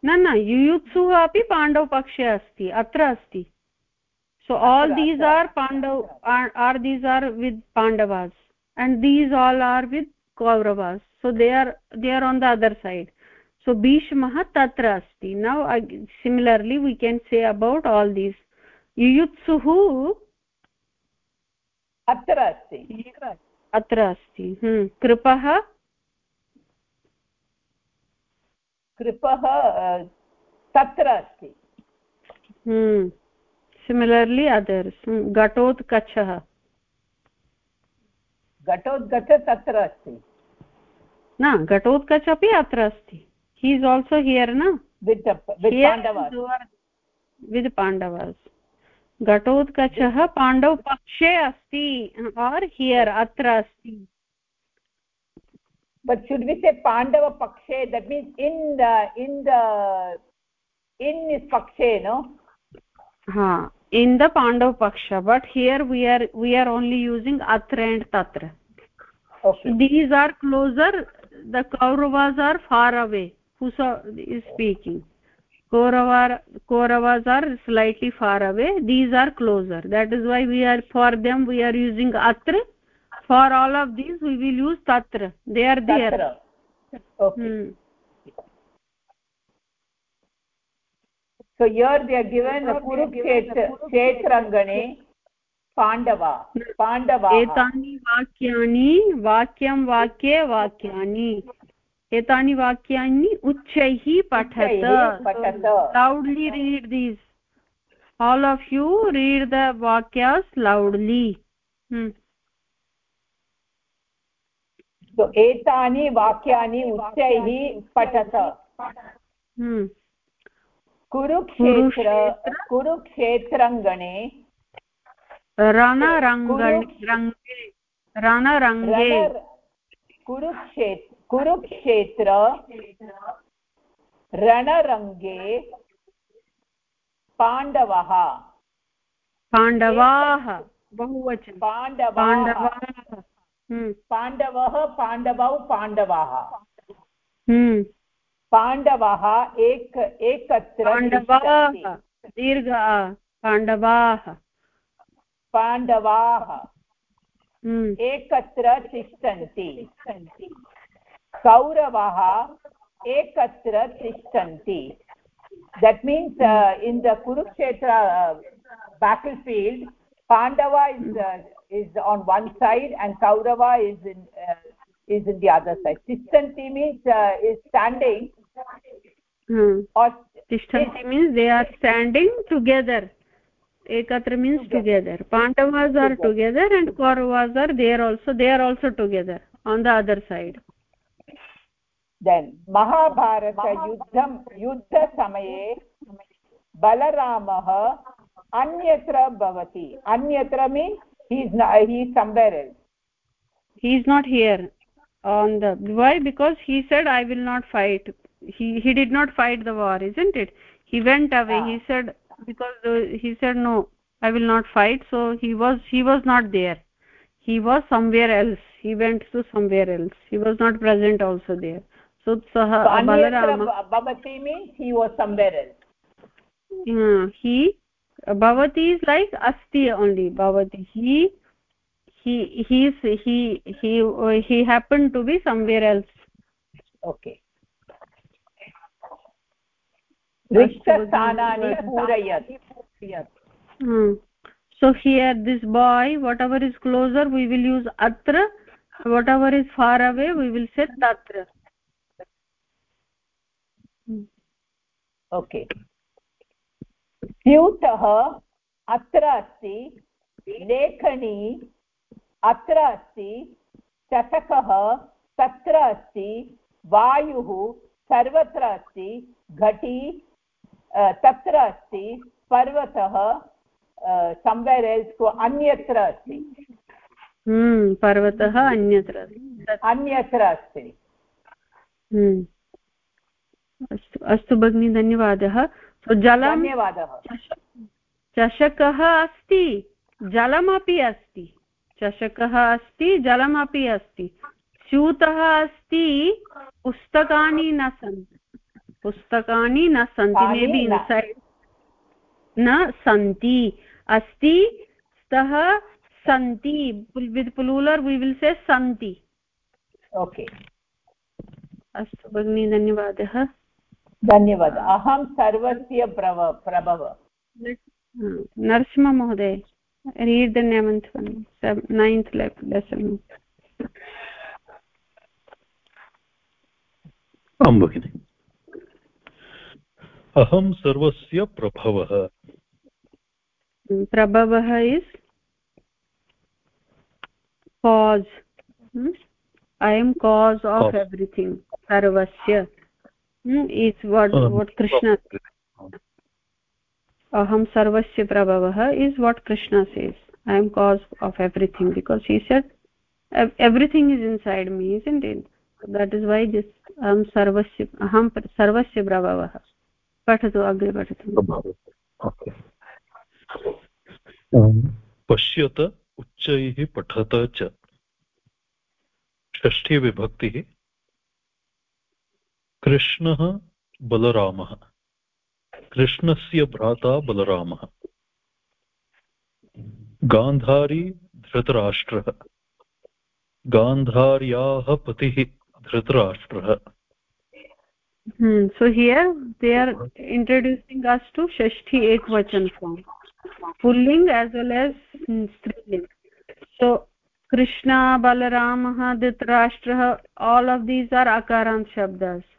न न युयुत्सुः अपि पाण्डवपक्षे अस्ति अत्र अस्ति so all these are pandav are, are these are with pandavas and these all are with kauravas so they are they are on the other side so bhishmah tatra asti now uh, similarly we can say about all these yuyutsuhu अत्र अस्ति अत्र अस्ति कृपः कृपः तत्र अस्ति। सिमिलर्लि अदर्स् घटोत्कचः। घटोत्कच तत्र अस्ति। न घटोत्कच अपि अत्र अस्ति। हि इस् आल्सो हियर् न? वित् पाण्डवास्। घटोत्कचः पाण्डवपक्षे अस्ति आर् हियर् अत्र अस्ति। But should we say pandava pakshe that means in the in the in is pakshe no ha in the pandav paksha but here we are we are only using atra and tatra okay these are closer the kauravas are far away who is speaking kauravas are slightly far away these are closer that is why we are for them we are using atra for all of these we will use tatra they are there tatra. okay hmm. so here they are given kurukshetra kshetrangane पाण्डवा पाण्डवा एतानि वाक्यानि वाक्यं वाक्ये वाक्यानि एतानि वाक्यानि उच्चैः पठत loudly read these all of you read the vakyas loudly hmm. so एतानि वाक्यानि उच्चैः पठत hmm. कुरुक्षेत्र कुरुक्षेत्रङ्गणे रणरङ्गे कुरुक्षेत्र कुरुक्षेत्र रणरङ्गे पाण्डवः पाण्डवाः बहुवचन पाण्डवाः हम्म। पाण्डवः पाण्डवौ पाण्डवाः। हम्म। पाण्डवाः एक एकत्र दीर्घ पाण्डवाः। पाण्डवाः हम्म। एकत्र तिष्ठन्ति। कौरवाः एकत्र तिष्ठन्ति। That means uh, in the kurukshetra uh, battlefield pandava is uh, is on one side and kaurava is in uh, is in the other side. Tishtanti means uh, is standing. Hmm. or tishtanti means they are standing together. Ekatra means together. pandavas are together. and kauravas are there also. They are also together on the other side. Then mahabharata yuddham yuddha samaye balaramah anyatra bhavati. Anyatra means he is not, he is somewhere else. He is not here on the why? Because he said i will not fight. He he did not fight the war isn't it? He went away. Ah. he said because the, he said no i will not fight. So he was he was not there. He was somewhere else. He went to somewhere else. He was not present also there. So sah balarama bhavati means he was somewhere else. Uh, he bhavati is like asti only bhavati he he he he he he happened to be somewhere else okay रिक्तस्थानानि पूरयत् so here this boy whatever is closer we will use atra whatever is far away we will say tatra okay स्यूतः अत्र अस्ति लेखनी अत्र अस्ति चषकः तत्र अस्ति वायुः सर्वत्र अस्ति घटी तत्र अस्ति पर्वतः संवेर् एल्स् अन्यत्र अस्ति। हम्म, पर्वतः अन्यत्र अन्यत्र अस्ति। हम्म। अस्तु अस्तु भगिनि धन्यवादः। जलं धन्यवादः। चषकः अस्ति जलमपि अस्ति। चषकः अस्ति जलमपि अस्ति। स्यूतः अस्ति पुस्तकानि न सन्ति पुस्तकानि न सन्ति। मे बि इन्सैड् न सन्ति। अस्ति स्तः सन्ति। With plural we will say सन्ति। ओके अस्तु भगिनि धन्यवादः। धन्यवादः। अहं सर्वस्य प्रभ प्रभव। नरसिंहमहोदय read the ninth ninth lesson. आं भगिनि। अहं सर्वस्य प्रभवः। प्रभवः is cause hmm? i am cause of oh. Is what what Krishna अहं सर्वस्य प्रभवः is what Krishna says I am cause of everything because he said everything is inside me is in then that is why this अहं सर्वस्य अहं सर्वस्य प्रभवः पठतु अग्रे पठतु पश्यत उच्च पठत च षष्ठीविभक्तिः कृष्णः बलरामः। कृष्णस्य भ्राता बलरामः। गान्धारी धृतराष्ट्रः। गान्धार्याः पतिः धृतराष्ट्रः। So here they are introducing as to षष्ठी एकवचन फार्म् पुल्लिङ्ग् एस् वेल् एस् स्त्रीलिङ्ग् सो कृष्णा बलरामः धृतराष्ट्रः आल् आफ् दीस् आर् अकारान् शब्दस्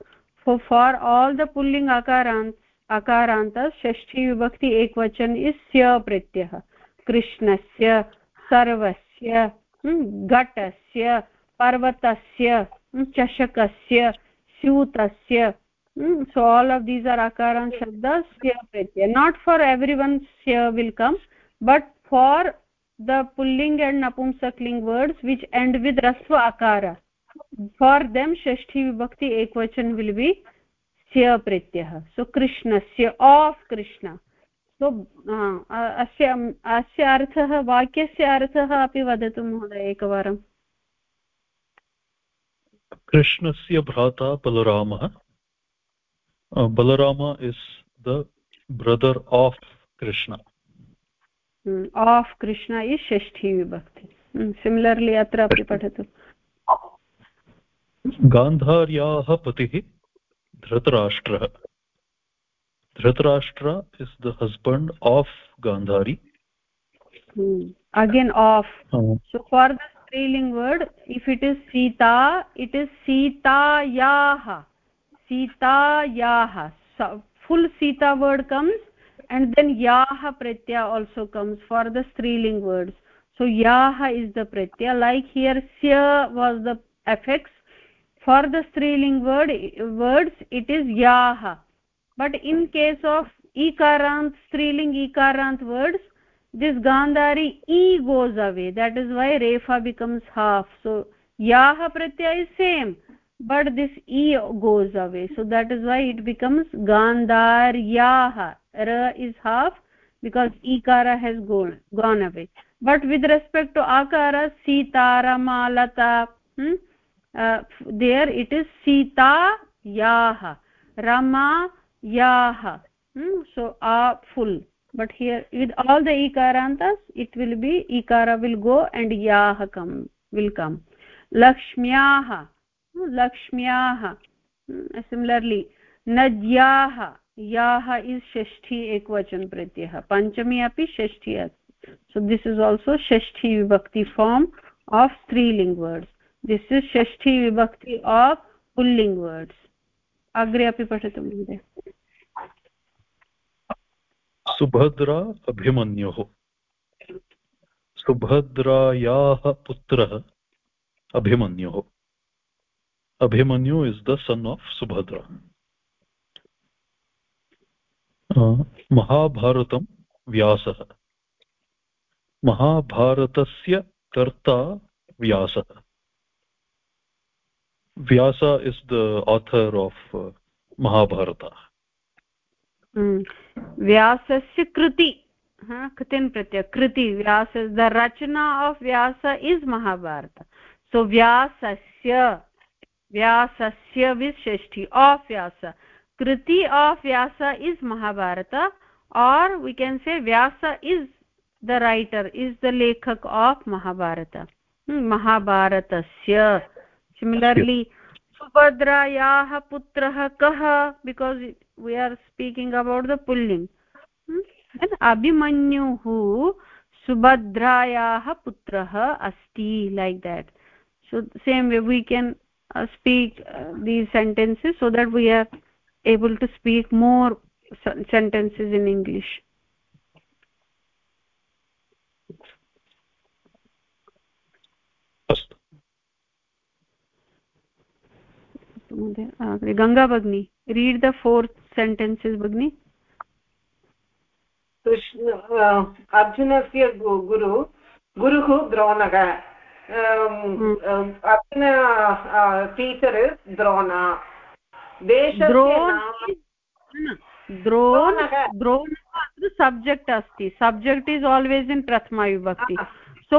so for all the pulling akarant akarantas shashti vibhakti ekvachan is sya pratyah krishnasya sarvasya घटस्य पर्वतस्य चषकस्य स्यूतस्य Mm, so all of these are akaran shabdas sya pratyaya not for everyone sya will come but for the pulling and napumsakling words which end with rasva akara for them षष्ठी विभक्ति एकवचन विल् बि स्य प्रत्ययः सो कृष्णस्य आफ् कृष्ण सो अस्य अस्य अर्थः वाक्यस्य अर्थः अपि वदतु महोदय एकवारम् कृष्णस्य भ्राता बलरामः Balarama is the brother of Krishna of Krishna is षष्ठी विभक्ति सिमिलर्ली अत्र अपि पठतु गान्धार्याः पतिः धृतराष्ट्रः। Dhritarashtra is the husband of Gandhari again of so for the स्त्रीलिङ्ग् word if it is Sita it is सीतायाः सीतायाः full Sita word comes and then याः प्रत्यय आल्सो कम्स् फार् द स्त्रीलिङ्ग् वर्ड्स् सो याः इस् द प्रत्यय लैक् हियर् स्य was the effects for the striling word words it is yah but in case of ikarant striling ikarant words this gandhari e goes away. That is why refa becomes half. So yah pratyaya is same but this e goes away. So that is why it becomes gandharyah ra is half because ikara has gone gone away. But with respect to akara sita ramalata hmm, there it is sita yah rama yah hmm, so a full but here with all the ikarantas it will be ikara will go and yah come will come lakshmyah similarly नद्याः याः इस् षष्ठी एकवचन प्रत्ययः पञ्चमी अपि षष्ठी अस्ति सो दिस् इस् आल्सो षष्ठी विभक्ति फार्म् आफ् स्त्रीलिङ्ग् वर्ड्स् दिस् इस् षष्ठी विभक्ति आफ् पुल्लिङ्ग् वर्ड्स् अग्रे अपि पठतु महोदय। सुभद्रा अभिमन्युः सुभद्रायाः पुत्रः अभिमन्युः। abhimanyu is the son of subhadra महाभारतं व्यासः। महाभारतस्य कर्ता व्यासः। Vyasa is the author of uh, mahabharata hmm. vyasasya kriti ha kritin pratyay kriti vyasa the rachana of vyasa is mahabharata so vyasasya vyasasya with shashti of vyasa kriti of vyasa is mahabharata or we can say vyasa is the writer is the lekhak of mahabharata hmm, mahabharatasya similarly subhadrayah putrah kah because we are speaking about the pulling hmm? and abhimanyuh subhadrayah putrah asti like that so same way we can uh, speak uh, these sentences so that we are able to speak more sentences in english महोदय गङ्गा भगिनी रीड् द फोर्त् सेण्टेन्सेस् भगिनि अर्जुनस्य गुरु गुरुः द्रोणः। अर्जुन टीचर् द्रोण। द्रोण द्रोण सब्जेक्ट् अस्ति। सब्जेक्ट् इस् आल्वेस् इन् प्रथमा विभक्ति so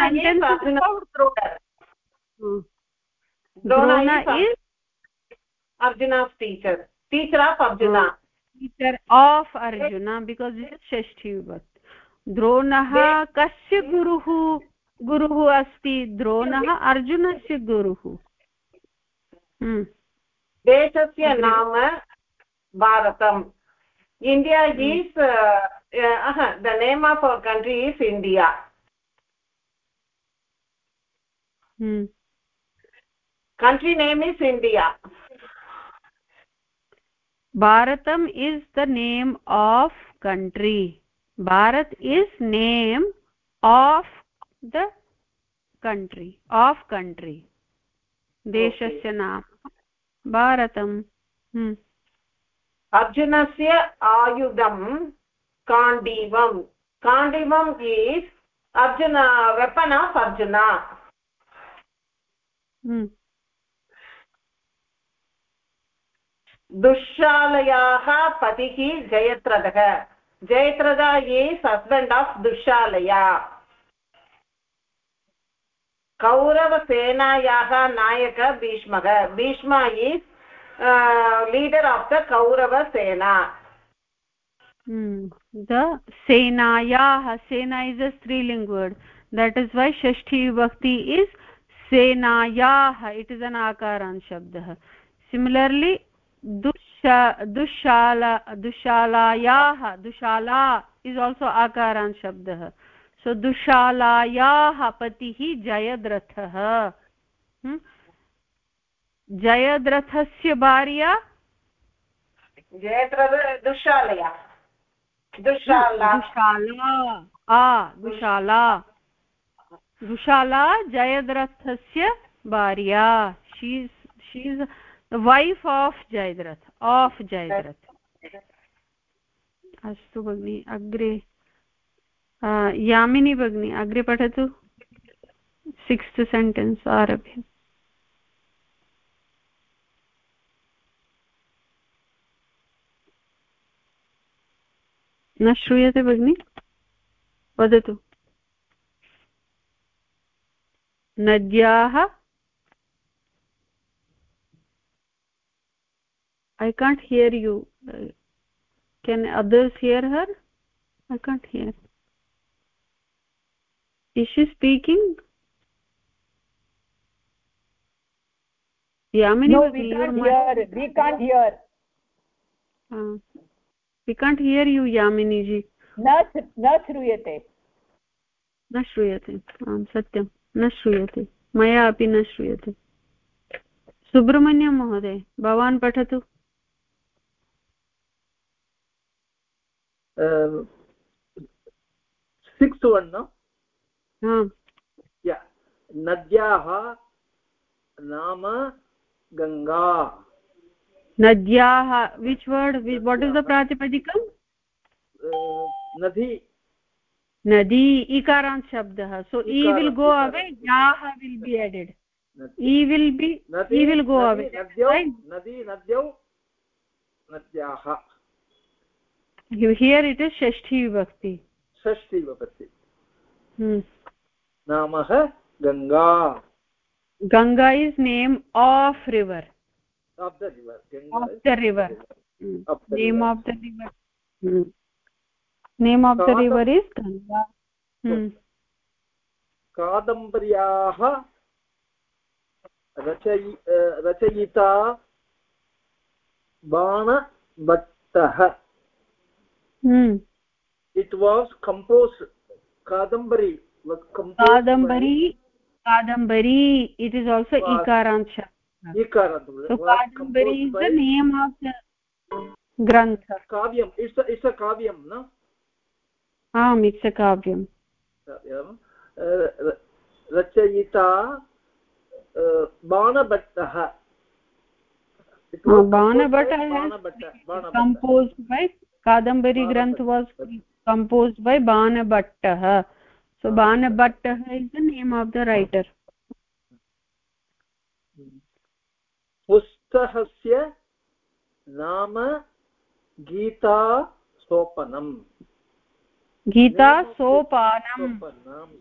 sentence is about drona is arjuna's teacher teacher of arjuna teacher of arjuna because this is shashti vibhakti द्रोणः कस्य गुरुः गुरुः अस्ति द्रोणः अर्जुनस्य गुरुः देशस्य नाम भारतम् India is name of our country is india hmm. country name is india bharatam is the name of country bharat is name of the country of country deshasya naam bharatam hmm. अर्जुनस्य आयुधं काण्डीवं काण्डीवम् is Arjuna weapon of Arjuna दुःशालयाः पतिः जयत्रदः। जयत्रद इस् हस्बेण्ड् आफ् दुःशालया। कौरवसेनायाः नायक भीष्मः। Bhishma is leader of the कौरवसेना। hmm. The सेनायाः, सेना इस् अ स्त्रीलिङ्ग्वर्ड् देट् इस् वै षष्ठी विभक्ति इस् सेनायाः। इट् इस् अन् आकारान् शब्दः। सिमिलर्ली दुशाला दुशालायाः दुशाला इस् आल्सो आकारान् शब्दः। सो दुशालायाः पतिः जयद्रथः। हम्म? जयद्रथस्य भार्या? दुशाला दुशाला दुशाला जयद्रथस्य भार्या। She's she's wife of Jayadratha of Jayadratha अस्तु भगिनि, अग्रे यामिनी भगिनी, अग्रे पठतु? सिक्स्त् सेण्टेन्स् आरभ्य। न श्रूयते भगिनि? वदतु। नद्याः I can't hear you can others hear her I can't hear is she speaking Yamini no, we can't hear. We can't hear. Uh. we can't hear you yamini ji. न न श्रूयते न श्रूयते आं सत्यं न श्रूयते मया अपि न श्रूयते सुब्रह्मण्यं महोदय भवान् पठतु सिक्स् वन् नद्याः नाम गङ्गा नद्याः which word what is the प्रातिपदिकम् नदी नदी इकारान्त् शब्दः सो ई विल् गो अवे याः विल् बि एडेड् be नदी he will go नदी away. नद्यौ नदी नद्यौ नद्याः हियर् इट् इस् षष्ठी विभक्ति षष्ठी विभक्ति नामः Ganga Ganga is name of river name of the river is Ganga कादम्बर्याः रचयि रचयिता बाणभट्टः it was composed kadambari was composed kadambari kadambari it is also Was- ikarant shabd by Ikarantam. so was kadambari is composed by the name of the grantha kavyam it's a it's a kavyam no आम् इट्स् अ काव्यम् काव्यं अ, रचयिता अ, बाणभट्टः It was कादम्बरी ग्रन्थ वास् कम्पोस् बै बाणभट्टः। सो हाँ। बाणभट्टः is the name of the writer पुस्तकस्य नाम गीता सोपनम्। गीता सोपानम्।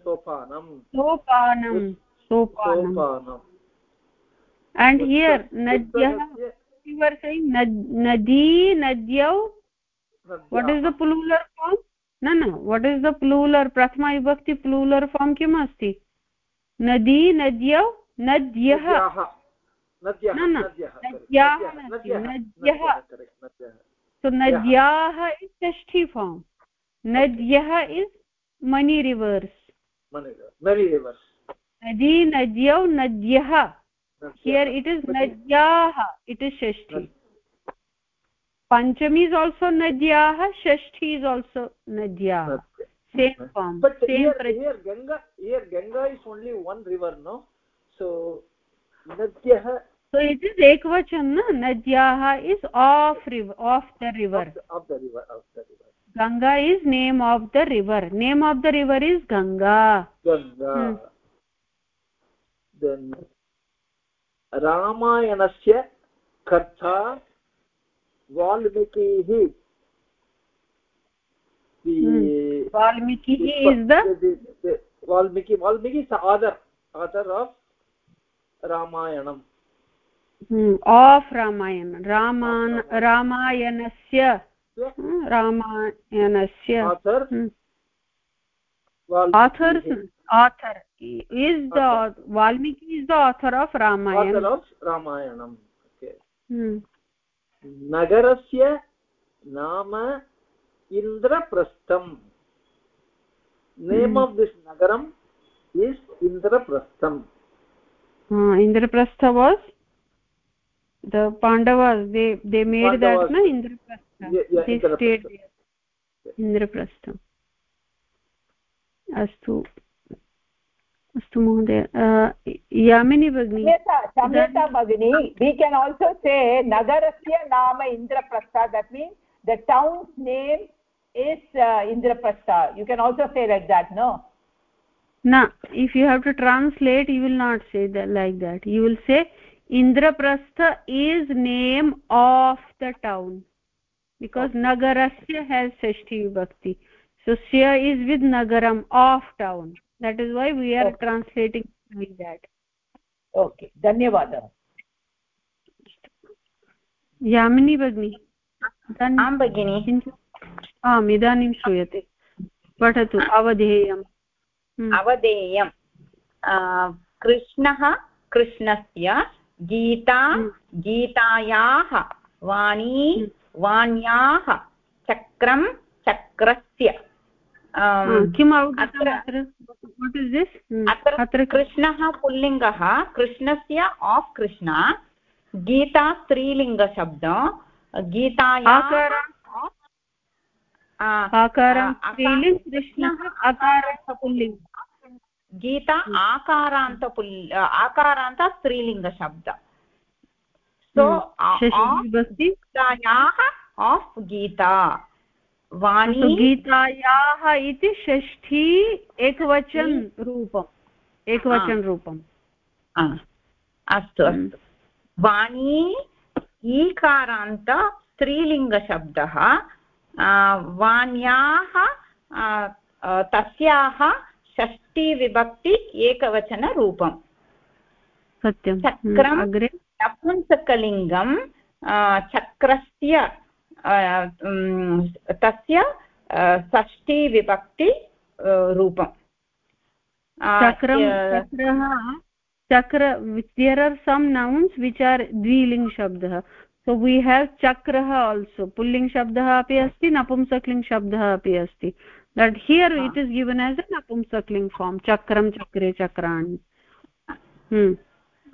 सोपानम् सोपानम्। सोपानम् एण्ड् हियर् नद्यः नदी नद्यौ what is the plural form न न वट् इस् द प्लूलर् प्रथमा विभक्ति प्लूलर् फार्म् किम् अस्ति? नदी नद्यौ नद्यः। नद्याः। सो नद्याः इस् षष्ठी फार्म् नद्यः इस् मनी रिवर्स् नदी नद्यौ नद्यः। हियर् इट् इस् नद्याः. इट् इस् षष्ठी. Panchami is also nadyah षष्ठी is also nadyah same form but same here, pra- here ganga here ganga is only one river no so nadyah so it is ekvachan na nadyah is of river of the river of the, of the river of the river ganga is name of the river name of the river is ganga ganga Hmm. then रामायणस्य कर्ता वाल्मीकिः the valmiki the- is the the, the Valmiki Valmiki is the author author of Ramayanam hmm, of ramayana raman ramayanasya Yeah. hmm, ramayanasya author Hmm. Valmiki authors author is the Author. valmiki is the author of author ramayana of Ramayanam okay hmm. नगरस्य नाम इन्द्रप्रस्थम् uh, the pandavas they they made that Pandavas. na indraprastha Yeah, yeah, they Indraprastha. stayed there indraprastha अस्तु अस्तु महोदय। यामिनी भगिनी क्षम्यता भगिनी वि केन् आल्सो से नगरस्य नाम Indraprastha that means the town's name is Indraprastha you can also say like that no न if you have to translate you will not say like that you will say Indraprastha is name of the town because नगरस्य हेज् षष्ठी विभक्ति सो स्य इस् वित् नगरम् of town that is why we are Okay. translating like that. Okay. धन्यवादः यामिनी भगिनी आं भगिनि आम् इदानीं श्रूयते पठतु अवधेयम् हम्म, कृष्णः कृष्णस्य गीता। गीतायाः वाणी। वाण्याः चक्रं चक्रस्य किम् अत्र- दिस् अत्र कृष्णः पुल्लिङ्गः कृष्णस्य आफ् कृष्ण गीता स्त्रीलिङ्गशब्द गीतायाः गीता आकारान्त पुल् आकारान्त स्त्रीलिङ्गशब्द. सो गीतायाः आफ् गीता. वाणी गीतायाः इति षष्ठी एकवचन रूपम् एकवचन रूपम्। अस्तु अस्तु। वाणी ईकारान्त स्त्रीलिङ्गशब्दः वाण्याः तस्याः षष्टिविभक्ति एकवचनरूपम् सत्यं चक्रम् अग्रे। नपुंसकलिङ्गं चक्रस्य तस्य षष्टिविभक्ति रूपम्। चक्रं चक्रः चक्र देर् आर् सम् नौन्स् विच् आर् द्विलिङ्ग् शब्दः। सो वी हेव् चक्रः आल्सो पुल्लिङ्ग् शब्दः अपि अस्ति नपुंसक्लिङ्ग् शब्दः अपि अस्ति। That here it is given as a नपुंसक्लिङ्ग् form चक्रं चक्रे चक्राणि।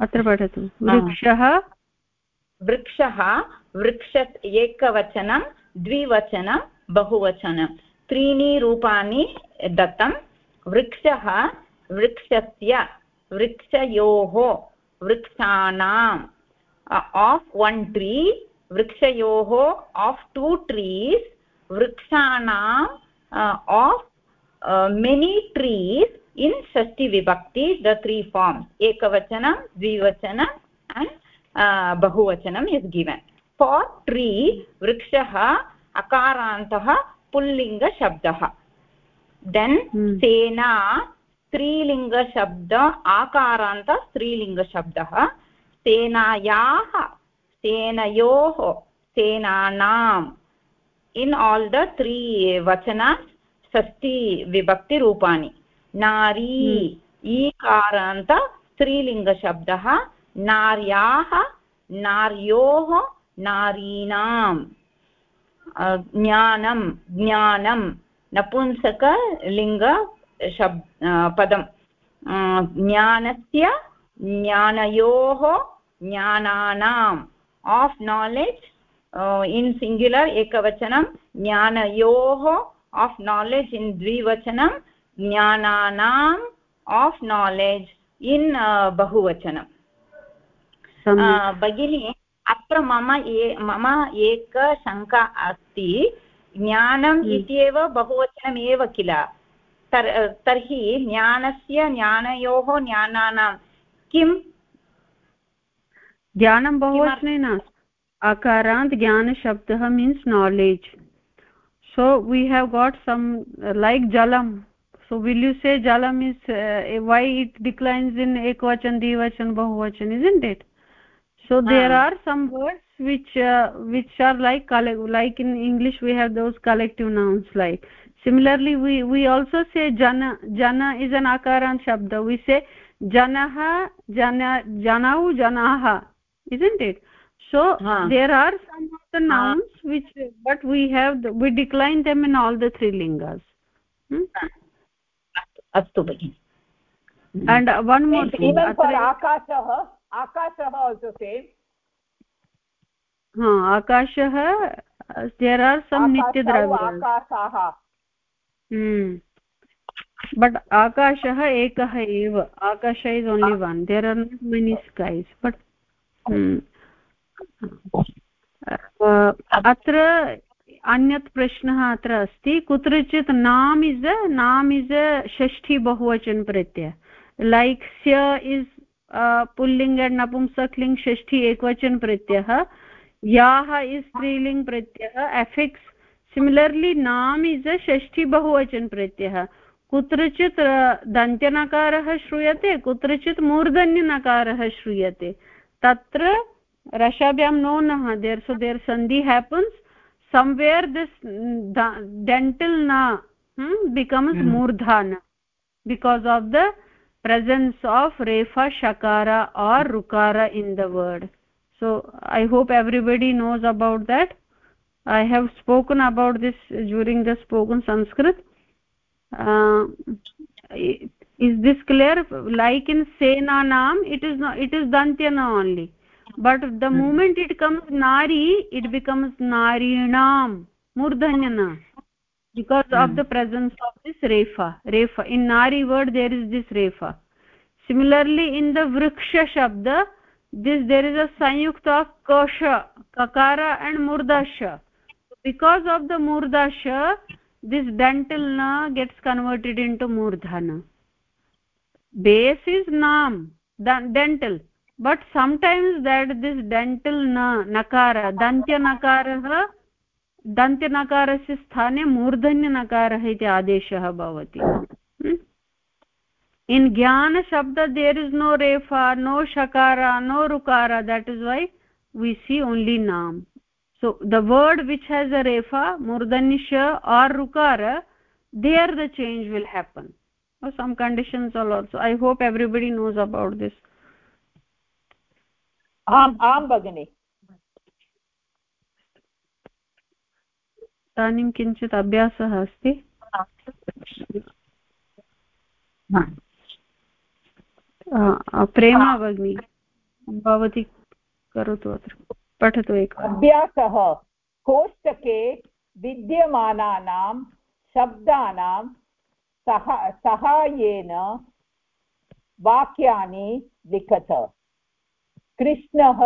अत्र पठतु। वृक्षः वृक्षः वृक्ष एकवचनं, द्विवचनं, बहुवचनं. त्रीणि रूपाणि दत्तं. वृक्षः, वृक्षस्य, वृक्षयोः, वृक्षाणाम्. आफ् वन् ट्री वृक्षयोः आफ् टु ट्रीस् वृक्षाणाम् आफ् मेनि ट्रीस् इन् षष्टि विभक्ति द त्री फार्म्स् एकवचनं, द्विवचनं अण्ड् बहुवचनम् इस् गिवन् फार् ट्री वृक्षः अकारान्तः पुल्लिङ्गशब्दः. Then hmm. सेना स्त्रीलिङ्गशब्द आकारान्त स्त्रीलिङ्गशब्दः. सेनायाः सेनयोः सेनानाम् इन् आल् द त्री वचन षष्टि विभक्तिरूपाणि. नारी hmm. ईकारान्त स्त्रीलिङ्गशब्दः नार्याः, नार्योः, नारीणाम्। ज्ञानं ज्ञानं नपुंसकलिङ्ग शब् पदं ज्ञानस्य ज्ञानयोः ज्ञानानाम्। आफ् नालेज् इन् सिङ्ग्युलर् एकवचनं, ज्ञानयोः आफ् नालेज् इन् द्विवचनं, ज्ञानानाम् आफ् नालेज् इन् बहुवचनं। भगिनी अत्र मम ए मम एक शङ्का अस्ति। ज्ञानम् इत्येव बहुवचनमेव किल? तर् तर्हि ज्ञानस्य ज्ञानयोः ज्ञानानां किम्? ज्ञानं बहुवचने नास्ति। अकारान्त् ज्ञानशब्दः means knowledge so we have got some like जलम् सो विल् यु से जलम् is way it declines in एकवचन द्विवचन बहुवचन is isn't it so there ah. are some words which uh, which are like like in english we have those collective nouns like similarly we we also say jana jana is an akaran shabda. We say janah jana janau janah isn't it? So there are some of the nouns which but we have the, we decline them in all the three lingas. Hmm? astu bagini and uh, one more thing even for akashah akashah also same. हा आकाशः देर् आर् सम् नित्यद्रव्याः बट् आकाशः। एकः एव। आकाश is only one there are not many skies but अत्र अन्यत् प्रश्नः अत्र अस्ति। कुत्रचित् नाम् इस् अ नाम् इस् अ षष्ठी बहुवचन प्रत्यय। लैक् स्य इस् पुल्लिङ्ग् अण्ड् नपुंसक्लिङ्ग् षष्ठी एकवचन प्रत्ययः याः इस् स्त्रीलिङ्ग् प्रत्ययः एफिक्स् सिमिलर्लि नाम् इस् अ षष्ठी बहुवचन प्रत्ययः कुत्रचित् दन्त्यनकारः श्रूयते कुत्रचित् मूर्धन्यनकारः श्रूयते तत्र रसाभ्यां नो नः there so there sandhi happens somewhere this dental na hmm, becomes mm. murdhana because of the presence of refa shakara or rukara in the word. So i hope everybody knows about that. I have spoken about this during the spoken sanskrit. Uh, is this clear? Like in sena naam it is not it is dantyana only. But the hmm. moment it comes nari it becomes narinam murdhanyana because of hmm. the presence of this refa. Refa. In nari word there is this refa. Similarly in the vriksha shabda this there is a sanyukta of kasha kakara and murdasha. Because of the murdasha this dental na gets converted into murdhana. Base is nam dental. But sometimes that this dental na nakara dantya nakarah दन्त्यनकारस्य स्थाने मूर्धन्यनकारः इति आदेशः भवति। In ज्ञानशब्द there is no repha no shakara no rukara that is why we see only नाम् so the word which has a repha मूर्धन्यश or rukara there the change will happen some conditions all also I hope everybody knows about this um आं भगिनि इदानीं किञ्चित् अभ्यासः अस्ति? प्रेमा भगिनी भवती करोतु अत्र पठतु एक अभ्यासः कोष्टके विद्यमानानां शब्दानां सह सहायेन वाक्यानि लिखत। कृष्णः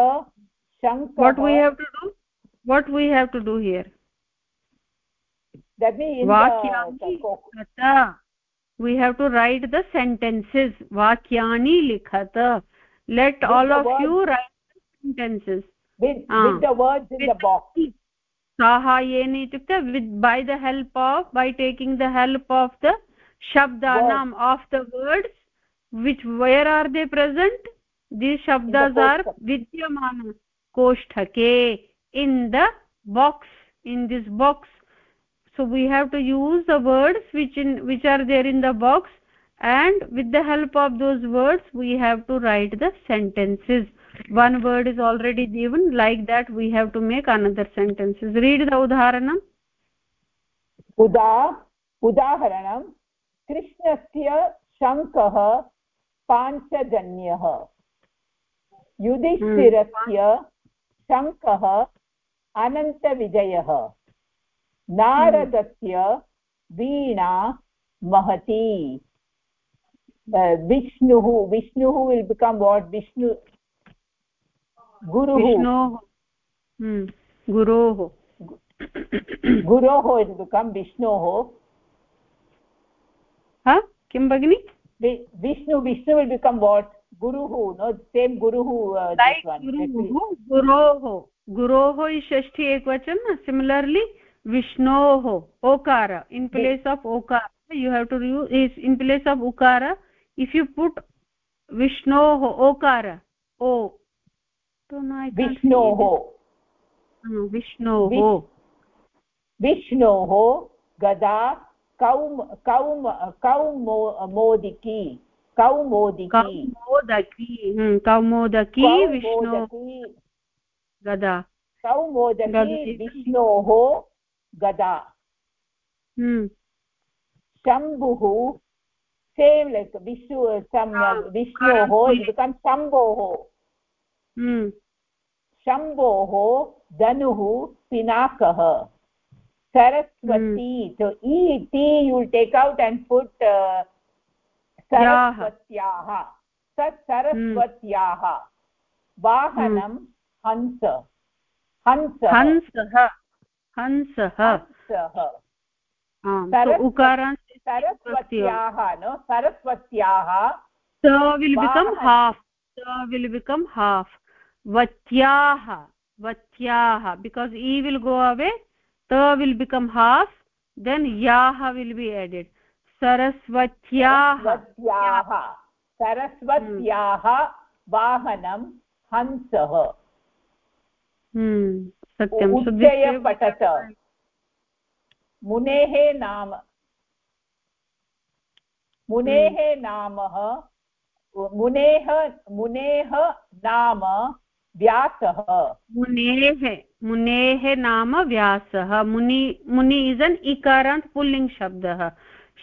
शङ्कः what we have to do? What we have to do here? That means vakyani likhata we have to write the sentences vakyani likhata let with all of words. you write the sentences with, ah. with the words in the box sahayen itukte with by the help of by taking the help of the shabdanam of the words which where are they present these shabdas are vidyamana koshtake in the box in this box so we have to use the words which in which are there in the box and with the help of those words we have to write the sentences one word is already given like that we have to make another sentences read the udaharanam uda udaharanam krishnasya shankah पाञ्चजन्यः युधिष्ठिरस्य शङ्कः अनन्तविजयः नारदस्य वीणा महती। विष्णुः विष्णुः विल् बिकम् वाट् विष्णु गुरुः। हम्म, गुरोः। गुरोः इस् बिकम् विष्णोः। किं भगिनि? Vishnu Vishnu will become what गुरुः नो सेम् गुरुः गुरोः गुरोः। षष्ठी एकवचनं similarly ekvachan okara in place of okara you have to use is in place of ukara if you put vishnoho okara o so no i vishnoho vishnoho vishnoho gada कौम कौम कौमो मोदिकी कौमोदिकी कौमोदकी कौमोदकी विष्णु गदा कौमोदकी विष्णोः गदा। शम्भुः सेम् लैक् विश्व विष्णोः शम्भोः। शम्भोः धनुः पिनाकः। सरस्वती सो इति you take out and put सरस्वत्याः। तत् सरस्वत्याः। वाहनं हंस। हंस। हंसः। हंसः। तो सरस्वत्याः न सरस्वत्याः। सविलिपिकं हाफ्। सविलिपिकं हाफ्। बिकास् ई विल् गो अवे त विल् बिकम् हाफ्। देन् याः विल् बि एडेड् सरस्वत्याः। सरस्वत्याः। वाहनं हंसः। हम्म। सत्यम् उच्चय पठत। मुनेः नाम। मुनेः नामः। मुनेः मुनेः नाम व्यासः। मुनेः मुनेः नाम व्यासः। मुनि मुनि इस् अन् इकारान्त् पुल्लिङ्ग् शब्दः।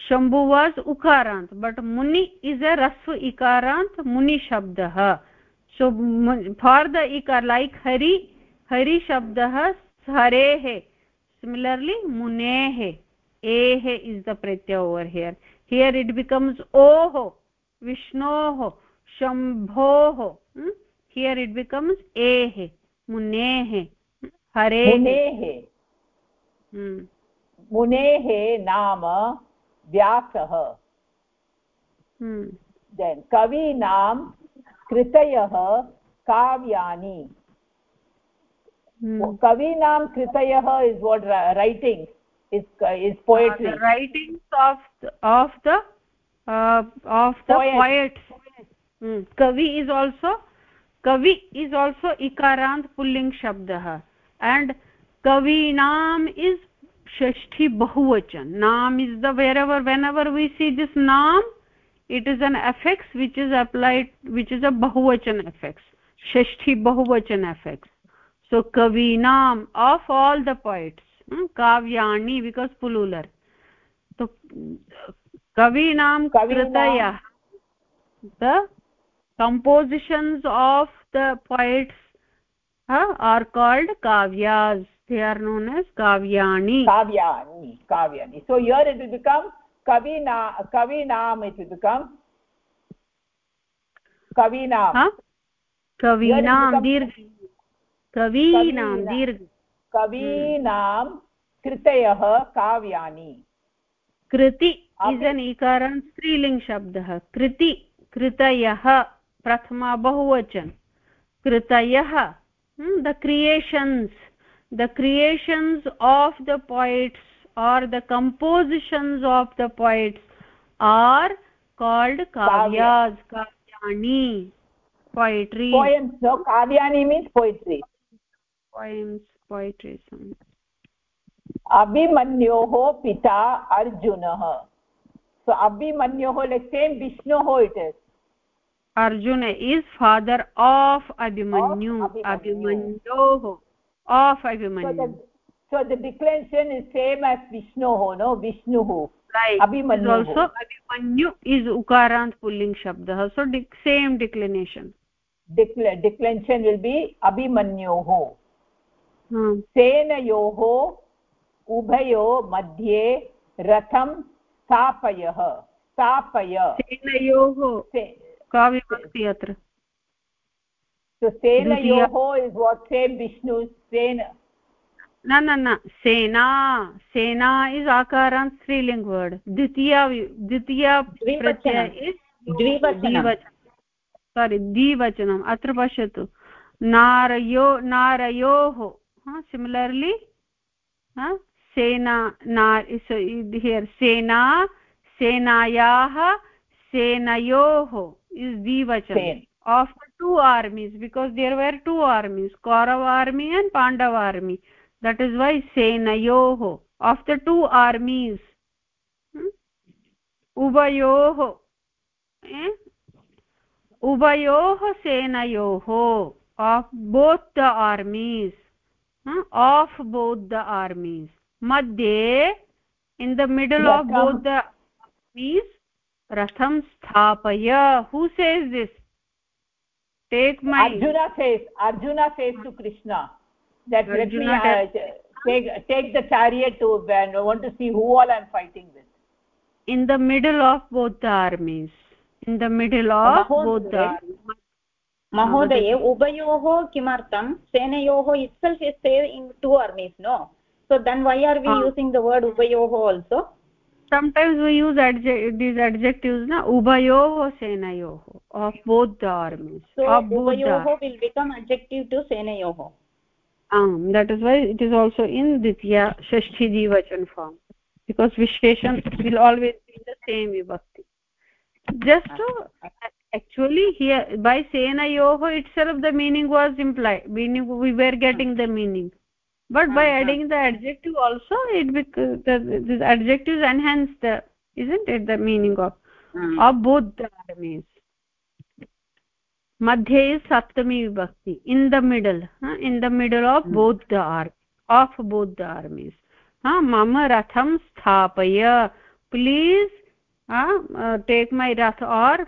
शम्भु वास् उकारान्त् बट् मुनि इस् अ रस्व इकारान्त् मुनि शब्दः। सो फार् द इकार लैक् हरि हरि शब्दः हरेः। सिमिलर्लि मुनेः। एः is the Pratyaya over here here it becomes ओः विष्णोः शम्भोः। here it becomes eh मुनेः हरे। मुनेः। मुनेः नाम व्यासः। देन् कवीनां कृतयः काव्यानि। कवीनां कृतयः is what writing is poetry writing of the कवि इस् आल्सो कवि इस् आल्सो इकारान्त पुल्लिङ्ग् शब्दः एण्ड् कवीनाम् इस् षष्ठी बहुवचन नाम is the wherever whenever we see this नाम् it is an affix which is applied which is a बहुवचन एफेक्ट्स् षष्ठी बहुवचन affix so kavinam of all the poets काव्याणि बिकास् पुलुलर् कवीनां कृतयः the compositions of the poets uh, are called kavyas they are known as kavyani kavyani kavyani so here it will become kavina kavinam it will become kavinam huh? kavinam dirgh kavinam dirgh कवीनां कृतयः काव्यानि। कृति इस् एन् इकारन् स्त्रीलिङ्ग् शब्दः कृति कृतयः प्रथमा बहुवचन। कृतयः the creations the creations of the poets are the compositions of the poets are called काव्यास् काव्यानि पोयिट्री काव्यानि मीन्स् पोयिट्री poems poetry अभिमन्योः पिता अर्जुनः सो अभिमन्योः लेक्सेम् विष्णोः it is Arjuna is father of Abhimanyu अभिमन्योः of Abhimanyu so the declension is same as विष्णोः नो विष्णुः अभिमन्यु आल्सो अभिमन्यु इस् उकारान्त् पुल्लिङ्ग् शब्दः so D same डिक्लेनेशन् डिक्ले will be अभिमन्योः सेनयोः उभयो मध्ये रथं स्थापयः। स्थापय। सेनयोः का विभक्ति अत्र। सेनयोः इस् वाट् सेम् विष्णु सेन। न न न सेना। सेना इस् आकारान् स्त्रीलिङ्ग् वर्ड् द्वितीया द्वितीया प्रत्यय सारि द्विवचनम् अत्र पश्यतु। नारयो नारयोः? Similarly sena na so here sena senayah senayoh is dvachan of the two armies because there were two armies kaurava army and pandava army that is why senayoh of the two armies hmm? eh? uvayoh senayoh of both the armies of both the armies. madhye in the middle ratham. of both the armies ratham sthapaya who says this? Take my arjuna says arjuna says to krishna that arjuna let me uh, take take the chariot to and i want to see who all i'm fighting with. In the middle of both the armies. In the middle of both the armies महोदये उभयोः किमर्थं सेनयोः itself is saying two armies no so then why are we using the word ubayoh also sometimes we use adject these adjectives na ubayoh senayoh of both the armies so of ubayoh will become adjective to senayoh um that is why it is also in ditya shashti divachan form because visheshan will always be the same vibhakti just to actually here by senayoh itself the meaning was implied meaning we were getting the meaning but by uh-huh. adding the adjective also it because the, this adjectives enhance the isn't it the meaning of uh-huh. of both the armies madhye is saptami vibhakti in the middle huh? in the middle of uh-huh. both the armies of both the armies huh? mama ratham sthapaya please uh, uh, take my rath or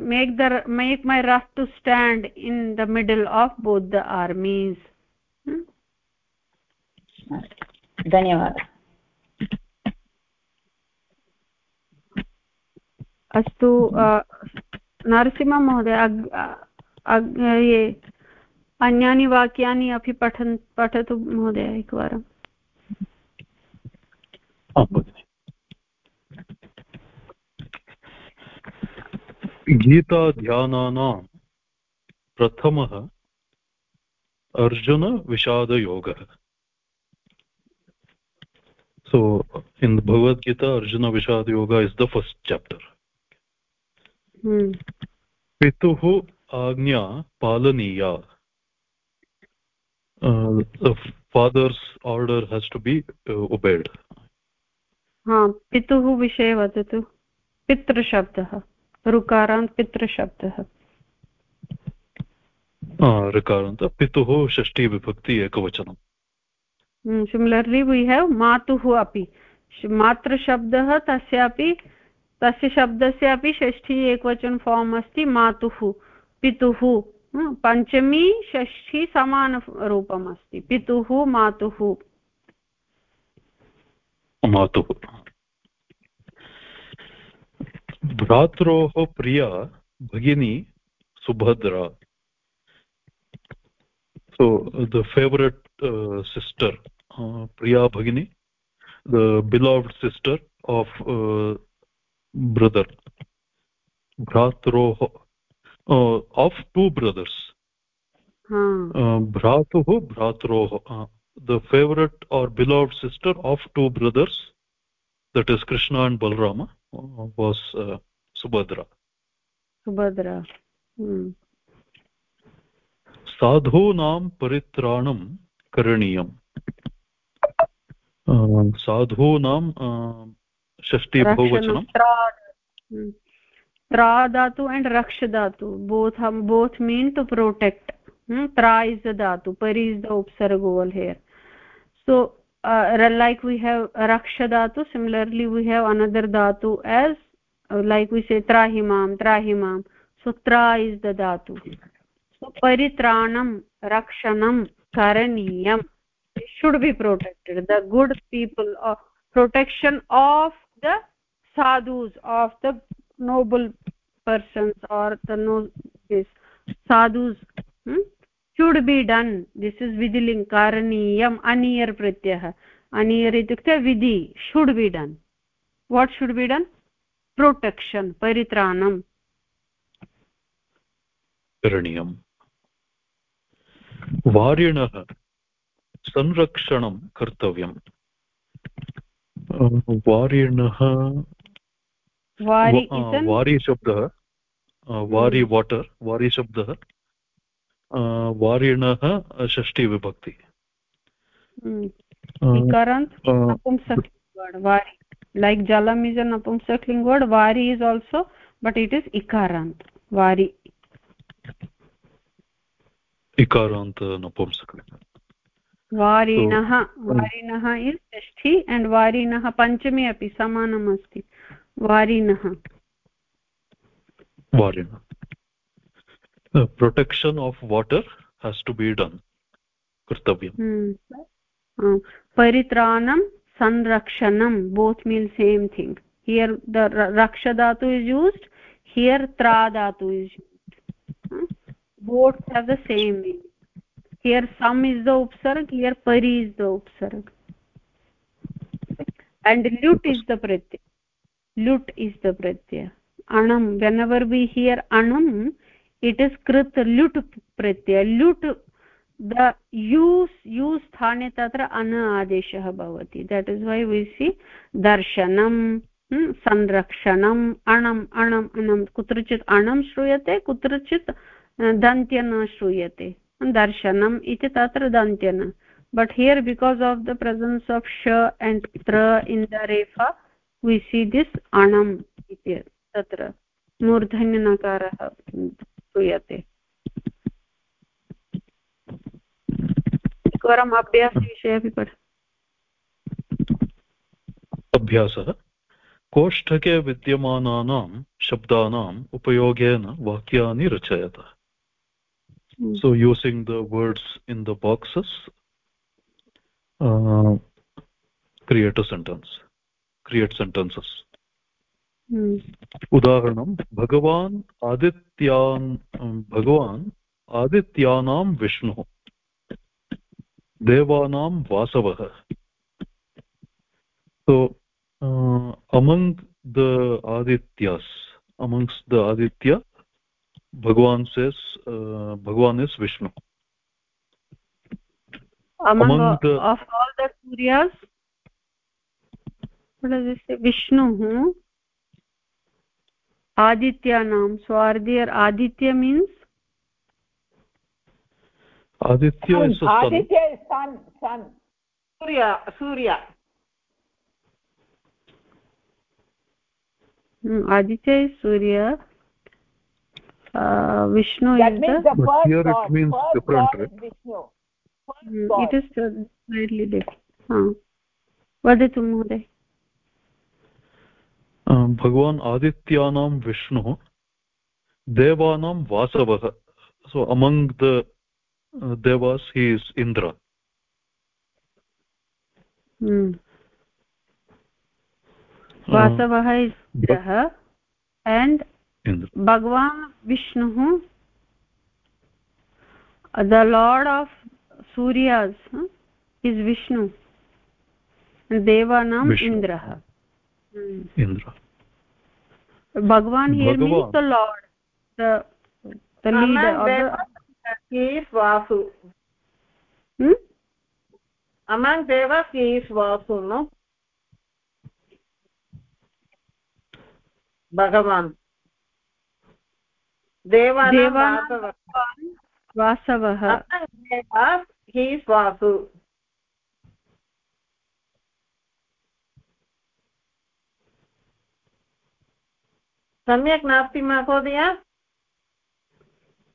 make the make my rath to stand in the middle of both the armies धन्यवादः अस्तु नरसिंहमहोदय ये अन्यानि वाक्यानि अपि पठन् पठतु महोदय एकवारम् गीताध्यानानां प्रथमः अर्जुनविषादयोगः सो इन् भगवद्गीता अर्जुनविषादयोग इस् द फस्ट् चाप्टर् पितुः आज्ञा पालनीया father's order has to be obeyed पितुः विषये वदतु। पितृशब्दः। ऋकारान्त् पितृशब्दः। ऋकारान्त पितुः षष्ठी विभक्ति एकवचनम् सिमिलर्लि वी हेव् मातुः अपि। मातृशब्दः तस्यापि तस्य शब्दस्य अपि षष्ठी एकवचन फार्म् अस्ति मातुः पितुः। पञ्चमी षष्ठी समानरूपम् अस्ति पितुः मातुः। मातुः। भ्रात्रोः प्रिया भगिनी Subhadra. So the favourite sister प्रिया भगिनी the beloved sister of brother भ्रात्रोः of two brothers भ्रातुः भ्रात्रोः the favourite or beloved sister of two brothers that is krishna and balrama uh, was uh, subhadra. Subhadra. Hmm. साधूनां परित्राणं करणीयम् साधूनां षष्टि बहुवचनं त्रा धातु एण्ड् रक्ष धातु both both mean to protect त्रा इस् द धातु परि इस् द उपसर्ग over here so uh, like we have raksha dhatu similarly we have another dhatu as uh, like we say trahimam trahimam so tra is the dhatu परित्राणं रक्षणं करणीयम् should be protected the good people uh, protection of the sadhus of the noble persons or the no this sadhus hmm? Should be done this is विधिलिङ्ग् कारणीयम् अनियर् प्रत्ययः अनियर् इत्युक्ते विधि should be done what should be done protection परित्राणम् करणीयम् वार्यणः संरक्षणं कर्तव्यम् वार्यणः वारि शब्दः वारि वाटर् वारि शब्दः वारिणः षष्टिविभक्ति like jalam is a napumsak word vari is also but it is ikarant vari इकारान्त नपुंसक वारिणः वारिणः इस् षष्ठी एण्ड् वारिणः पञ्चमी अपि समानम् अस्ति वारिणः। वारिणः। Protection of water has to be done कर्तव्यं परित्राणं संरक्षणं both mean same thing here the रक्ष धातु इस् यूस्ड् हियर् त्रा धातु is both have the same here सम् इस् द उप्सर्ग् हियर् परि इस् द उप्सर्ग् एण्ड् ल्युट् इस् द प्रत्यय ल्युट् इस् द प्रत्यय अणं वेन् एवर् वि हियर् अणं it is krit lut pratyay lut, the use use sthane tatra ana adeshah bhavati. That is why we see darshanam संरक्षणम् अणम् अणम् अणं कुत्रचित् अणं श्रूयते कुत्रचित् दन्त्य न श्रूयते दर्शनम् इति तत्र दन्त्य न but here because of the presence of श एण्ड् त्र in the रेफा we see this अणम् इति तत्र मूर्धन्यनकारः श्रूयते एकवारम् अभ्यासविषये अपि पठ। अभ्यासः। कोष्ठके विद्यमानानां शब्दानाम् उपयोगेन वाक्यानि रचयत। So using the words in the boxes create a sentence create sentences उदाहरणं भगवान् आदित्यान् अं, भगवान् आदित्यानां विष्णुः देवानां वासवः। सो अमङ्ग् द आदित्यास् अमङ्ग्स् द आदित्य भगवान् सेस् भगवान् इस् विष्णु विष्णुः adityanam so are there aditya means aditya is a sun aditya is sun sun surya surya hmm, aditya is surya uh, vishnu that is means the, the first here god, it means first different god right? is vishnu first hmm, god. it is slightly different ha वदतु महोदय अं, भगवान् आदित्यानां विष्णु देवानां वासवः। So among the देवास् he is Indra वासवः इन्द्रः एण्ड् भगवान् विष्णुः द लार्ड् आफ् सूर्यास् इस् विष्णु देवानाम् इन्द्रः indra bhagwan here bhagavan. means the lord the the leader of the he is vasu hmm? among devas he is vasu no भगवान् देवानां वासवः हीस् वासु सम्यक् नास्ति महोदय?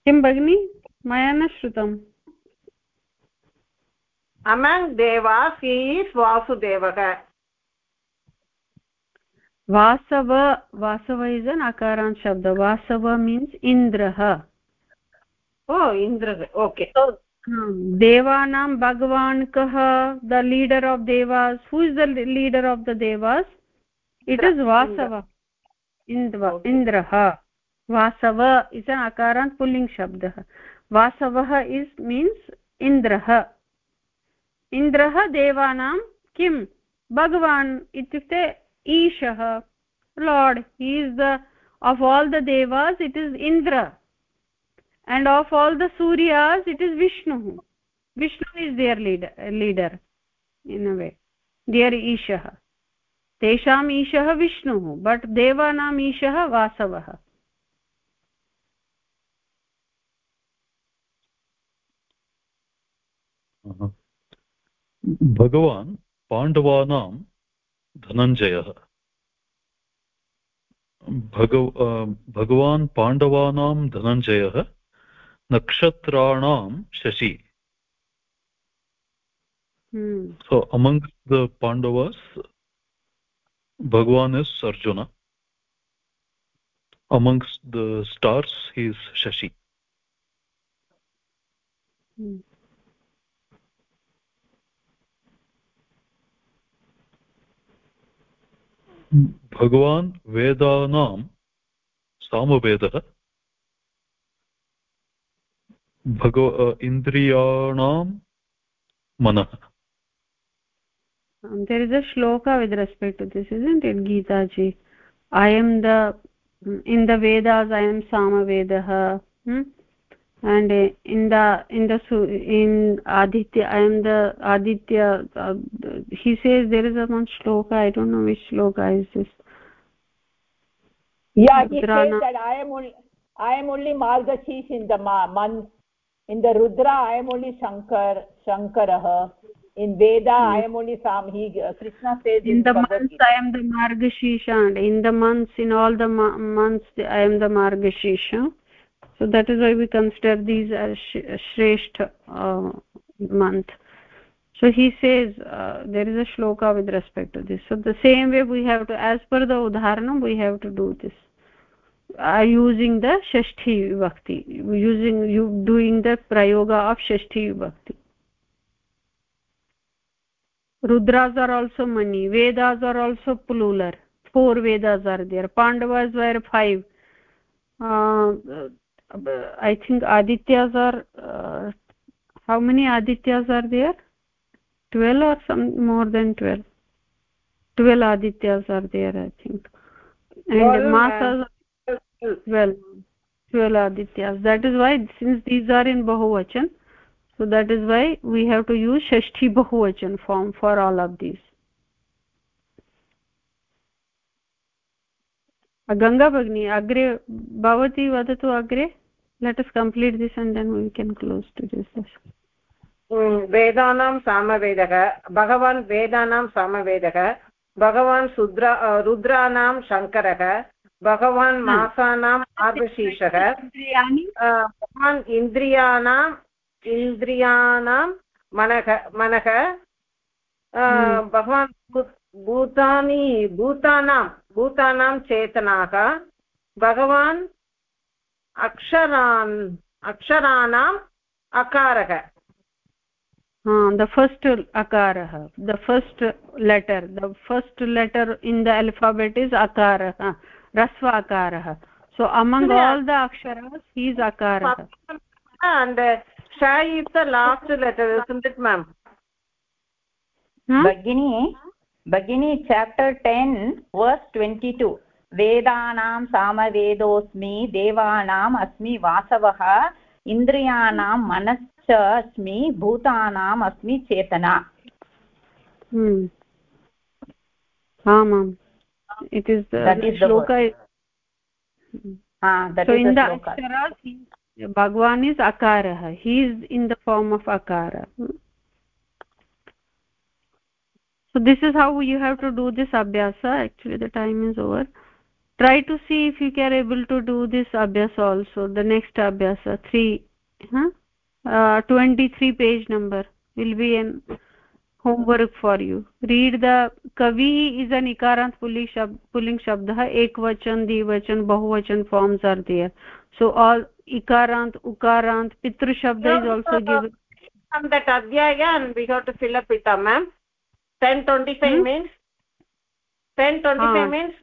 किं भगिनि? मया न श्रुतम्। अमङ्ग् देवास् हीस् वासुदेवः। वासव वासव इस् अन् अकारान् शब्द। वासव मीन्स् इन्द्रः। ओ इन्द्रः ओके। देवानां भगवान् कः? The leader of देवास् who is the leader of the देवास् it is Vasava. इन्द्रः। वासव इस् अ अकारान् पुल्लिङ्ग् शब्दः। वासवः इस् मीन्स् इंद्र इन्द्रः देवानां किं? भगवान् lord he is the of all the देवास् it is Indra and of all the सूर्यास् it is विष्णुः Vishnu is their leader leader in a way their ईशः तेषाम् ईशः विष्णुः बट् देवानाम् ईशः वासवः भगवान् पाण्डवानां धनञ्जयः। भगव भगवान् पाण्डवानां धनञ्जयः नक्षत्राणां Shashi. so among the pandavas bhagwan is arjuna amongst the stars he is shashi hmm. भगवान् वेदानां सामवेदः भगव इन्द्रियाणां मनः there is a shloka with respect to this isn't it gita ji i am the in the vedas i am samavedah hmm? and in the in the in aditya i am the aditya uh, he says there is a one shloka i don't know which shloka is this. Yeah he says that i am only i am only margashish in the month in the rudra i am only shankar shankarah in veda hmm. i am only sam he uh, krishna says in, in the months i am the margashisha and in the months in all the months i am the margashisha. So that is why we consider these as shreshtha uh, month. So he says uh, there is a shloka with respect to this. So the same way we have to as per the udharanam we have to do this. Uh, using the shashti vibhakti using you doing the prayoga of shashti vibhakti rudras are also many vedas are also plural four vedas are there pandavas were five. Uh, i think adityas are uh, how many adityas are there? 12 or some more than 12 12 adityas are there i think. And masas 12 12 adityas. That is why since these are in bahuvachan so that is why we have to use shashti bahuvachan form for all of these ganga bagni agre bhavati vadatu agre let us complete this and then we can close to this session वेदानां सामवेदः भगवान् वेदानां सामवेदः भगवान् सुद्रा रुद्राणां शङ्करः भगवान् मासानाम् आर्धशीर्षः भगवान् इन्द्रियाणाम् इन्द्रियाणां मनः मनः भगवान् भूतानि भूतानां भूतानां चेतनाः भगवान् अक्षरान् अक्षराणाम् अकारः the first akarah the first letter the first letter in the alphabet is akarah rasva akarah so among all the aksharas he is akarah and uh, sha is the last letter isn't it ma'am hmm? bagini bagini chapter 10 verse 22 वेदानां सामवेदोऽस्मि देवानाम् अस्मि वासवः इन्द्रियाणां मनश्च अस्मि भूतानाम् अस्मि चेतना आमाम् it is shloka so in the aksharas bhagwan is akarah he is in the form of akara so this is how you have to do this abhyasa actually the time is over try to see if you are able to do this abhyasa also the next abhyasa 3 huh? uh, 23 page number will be an homework for you read the kavi is an ikarant pulling shab pulling shabdah ekvachan dvachan bahuvachan forms are there so all ikarant ukarant pitru pitrushab is also given from that adhyaya and we have to fill up it ma'am 1025 hmm? means 1025 ah. means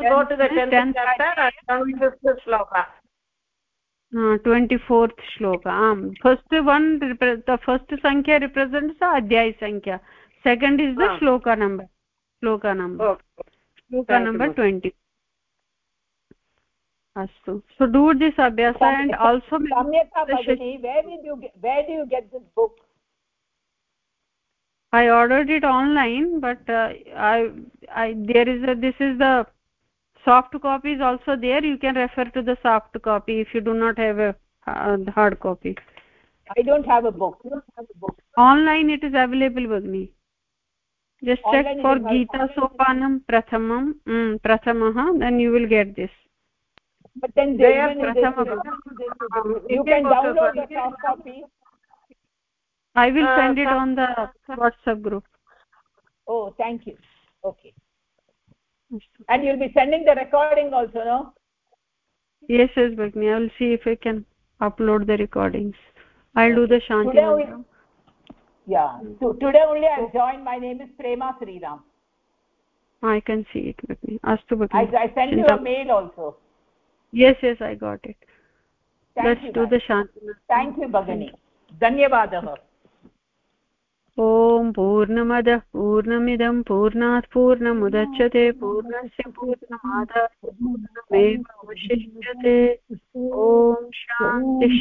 to go to the 10th chapter and 25th shloka uh, 24th shloka um, first one the first sankhya represents the adhyay sankhya second is the uh. shloka number shloka number okay. shloka Thank number 20 so do this abhyasa and also samyata bhagini where did you where do you get this book? I ordered it online but uh, i i there is this is the soft copy is also there. You can refer to the soft copy if you do not have a uh, hard copy. I don't have a book. You don't have a book. Online it is available with me. Just check for gita sopanam prathamam mm, then you will get this but then they are prathama you can download the soft copy. I will uh, send it on the whatsapp group. Oh thank you. Okay. And you'll be sending the recording also no? Yes yes bagni i will see if i can upload the recordings. I'll do the shanti today we, yeah. So today only i joined. My name is prema sriram. I can see it bagni astu bagni i, I sent you a mail also yes yes i got it. Thank let's you, do the shanti thank you bagini धन्यवादः ॐ पूर्णमदः पूर्णमिदं पूर्णात् पूर्णमुदच्छते पूर्णस्य पूर्णमादाय पूर्णमेव अवशिष्यते ॐ शान्तिः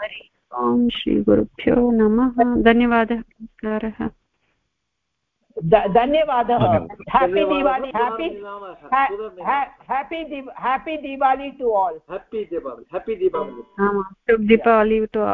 हरि ॐ श्रीगुरुभ्यो नमः धन्यवादः नमस्कारः धन्यवादः happy Diwali happy happy happy Diwali to all happy Diwali happy Diwali Deepavali to all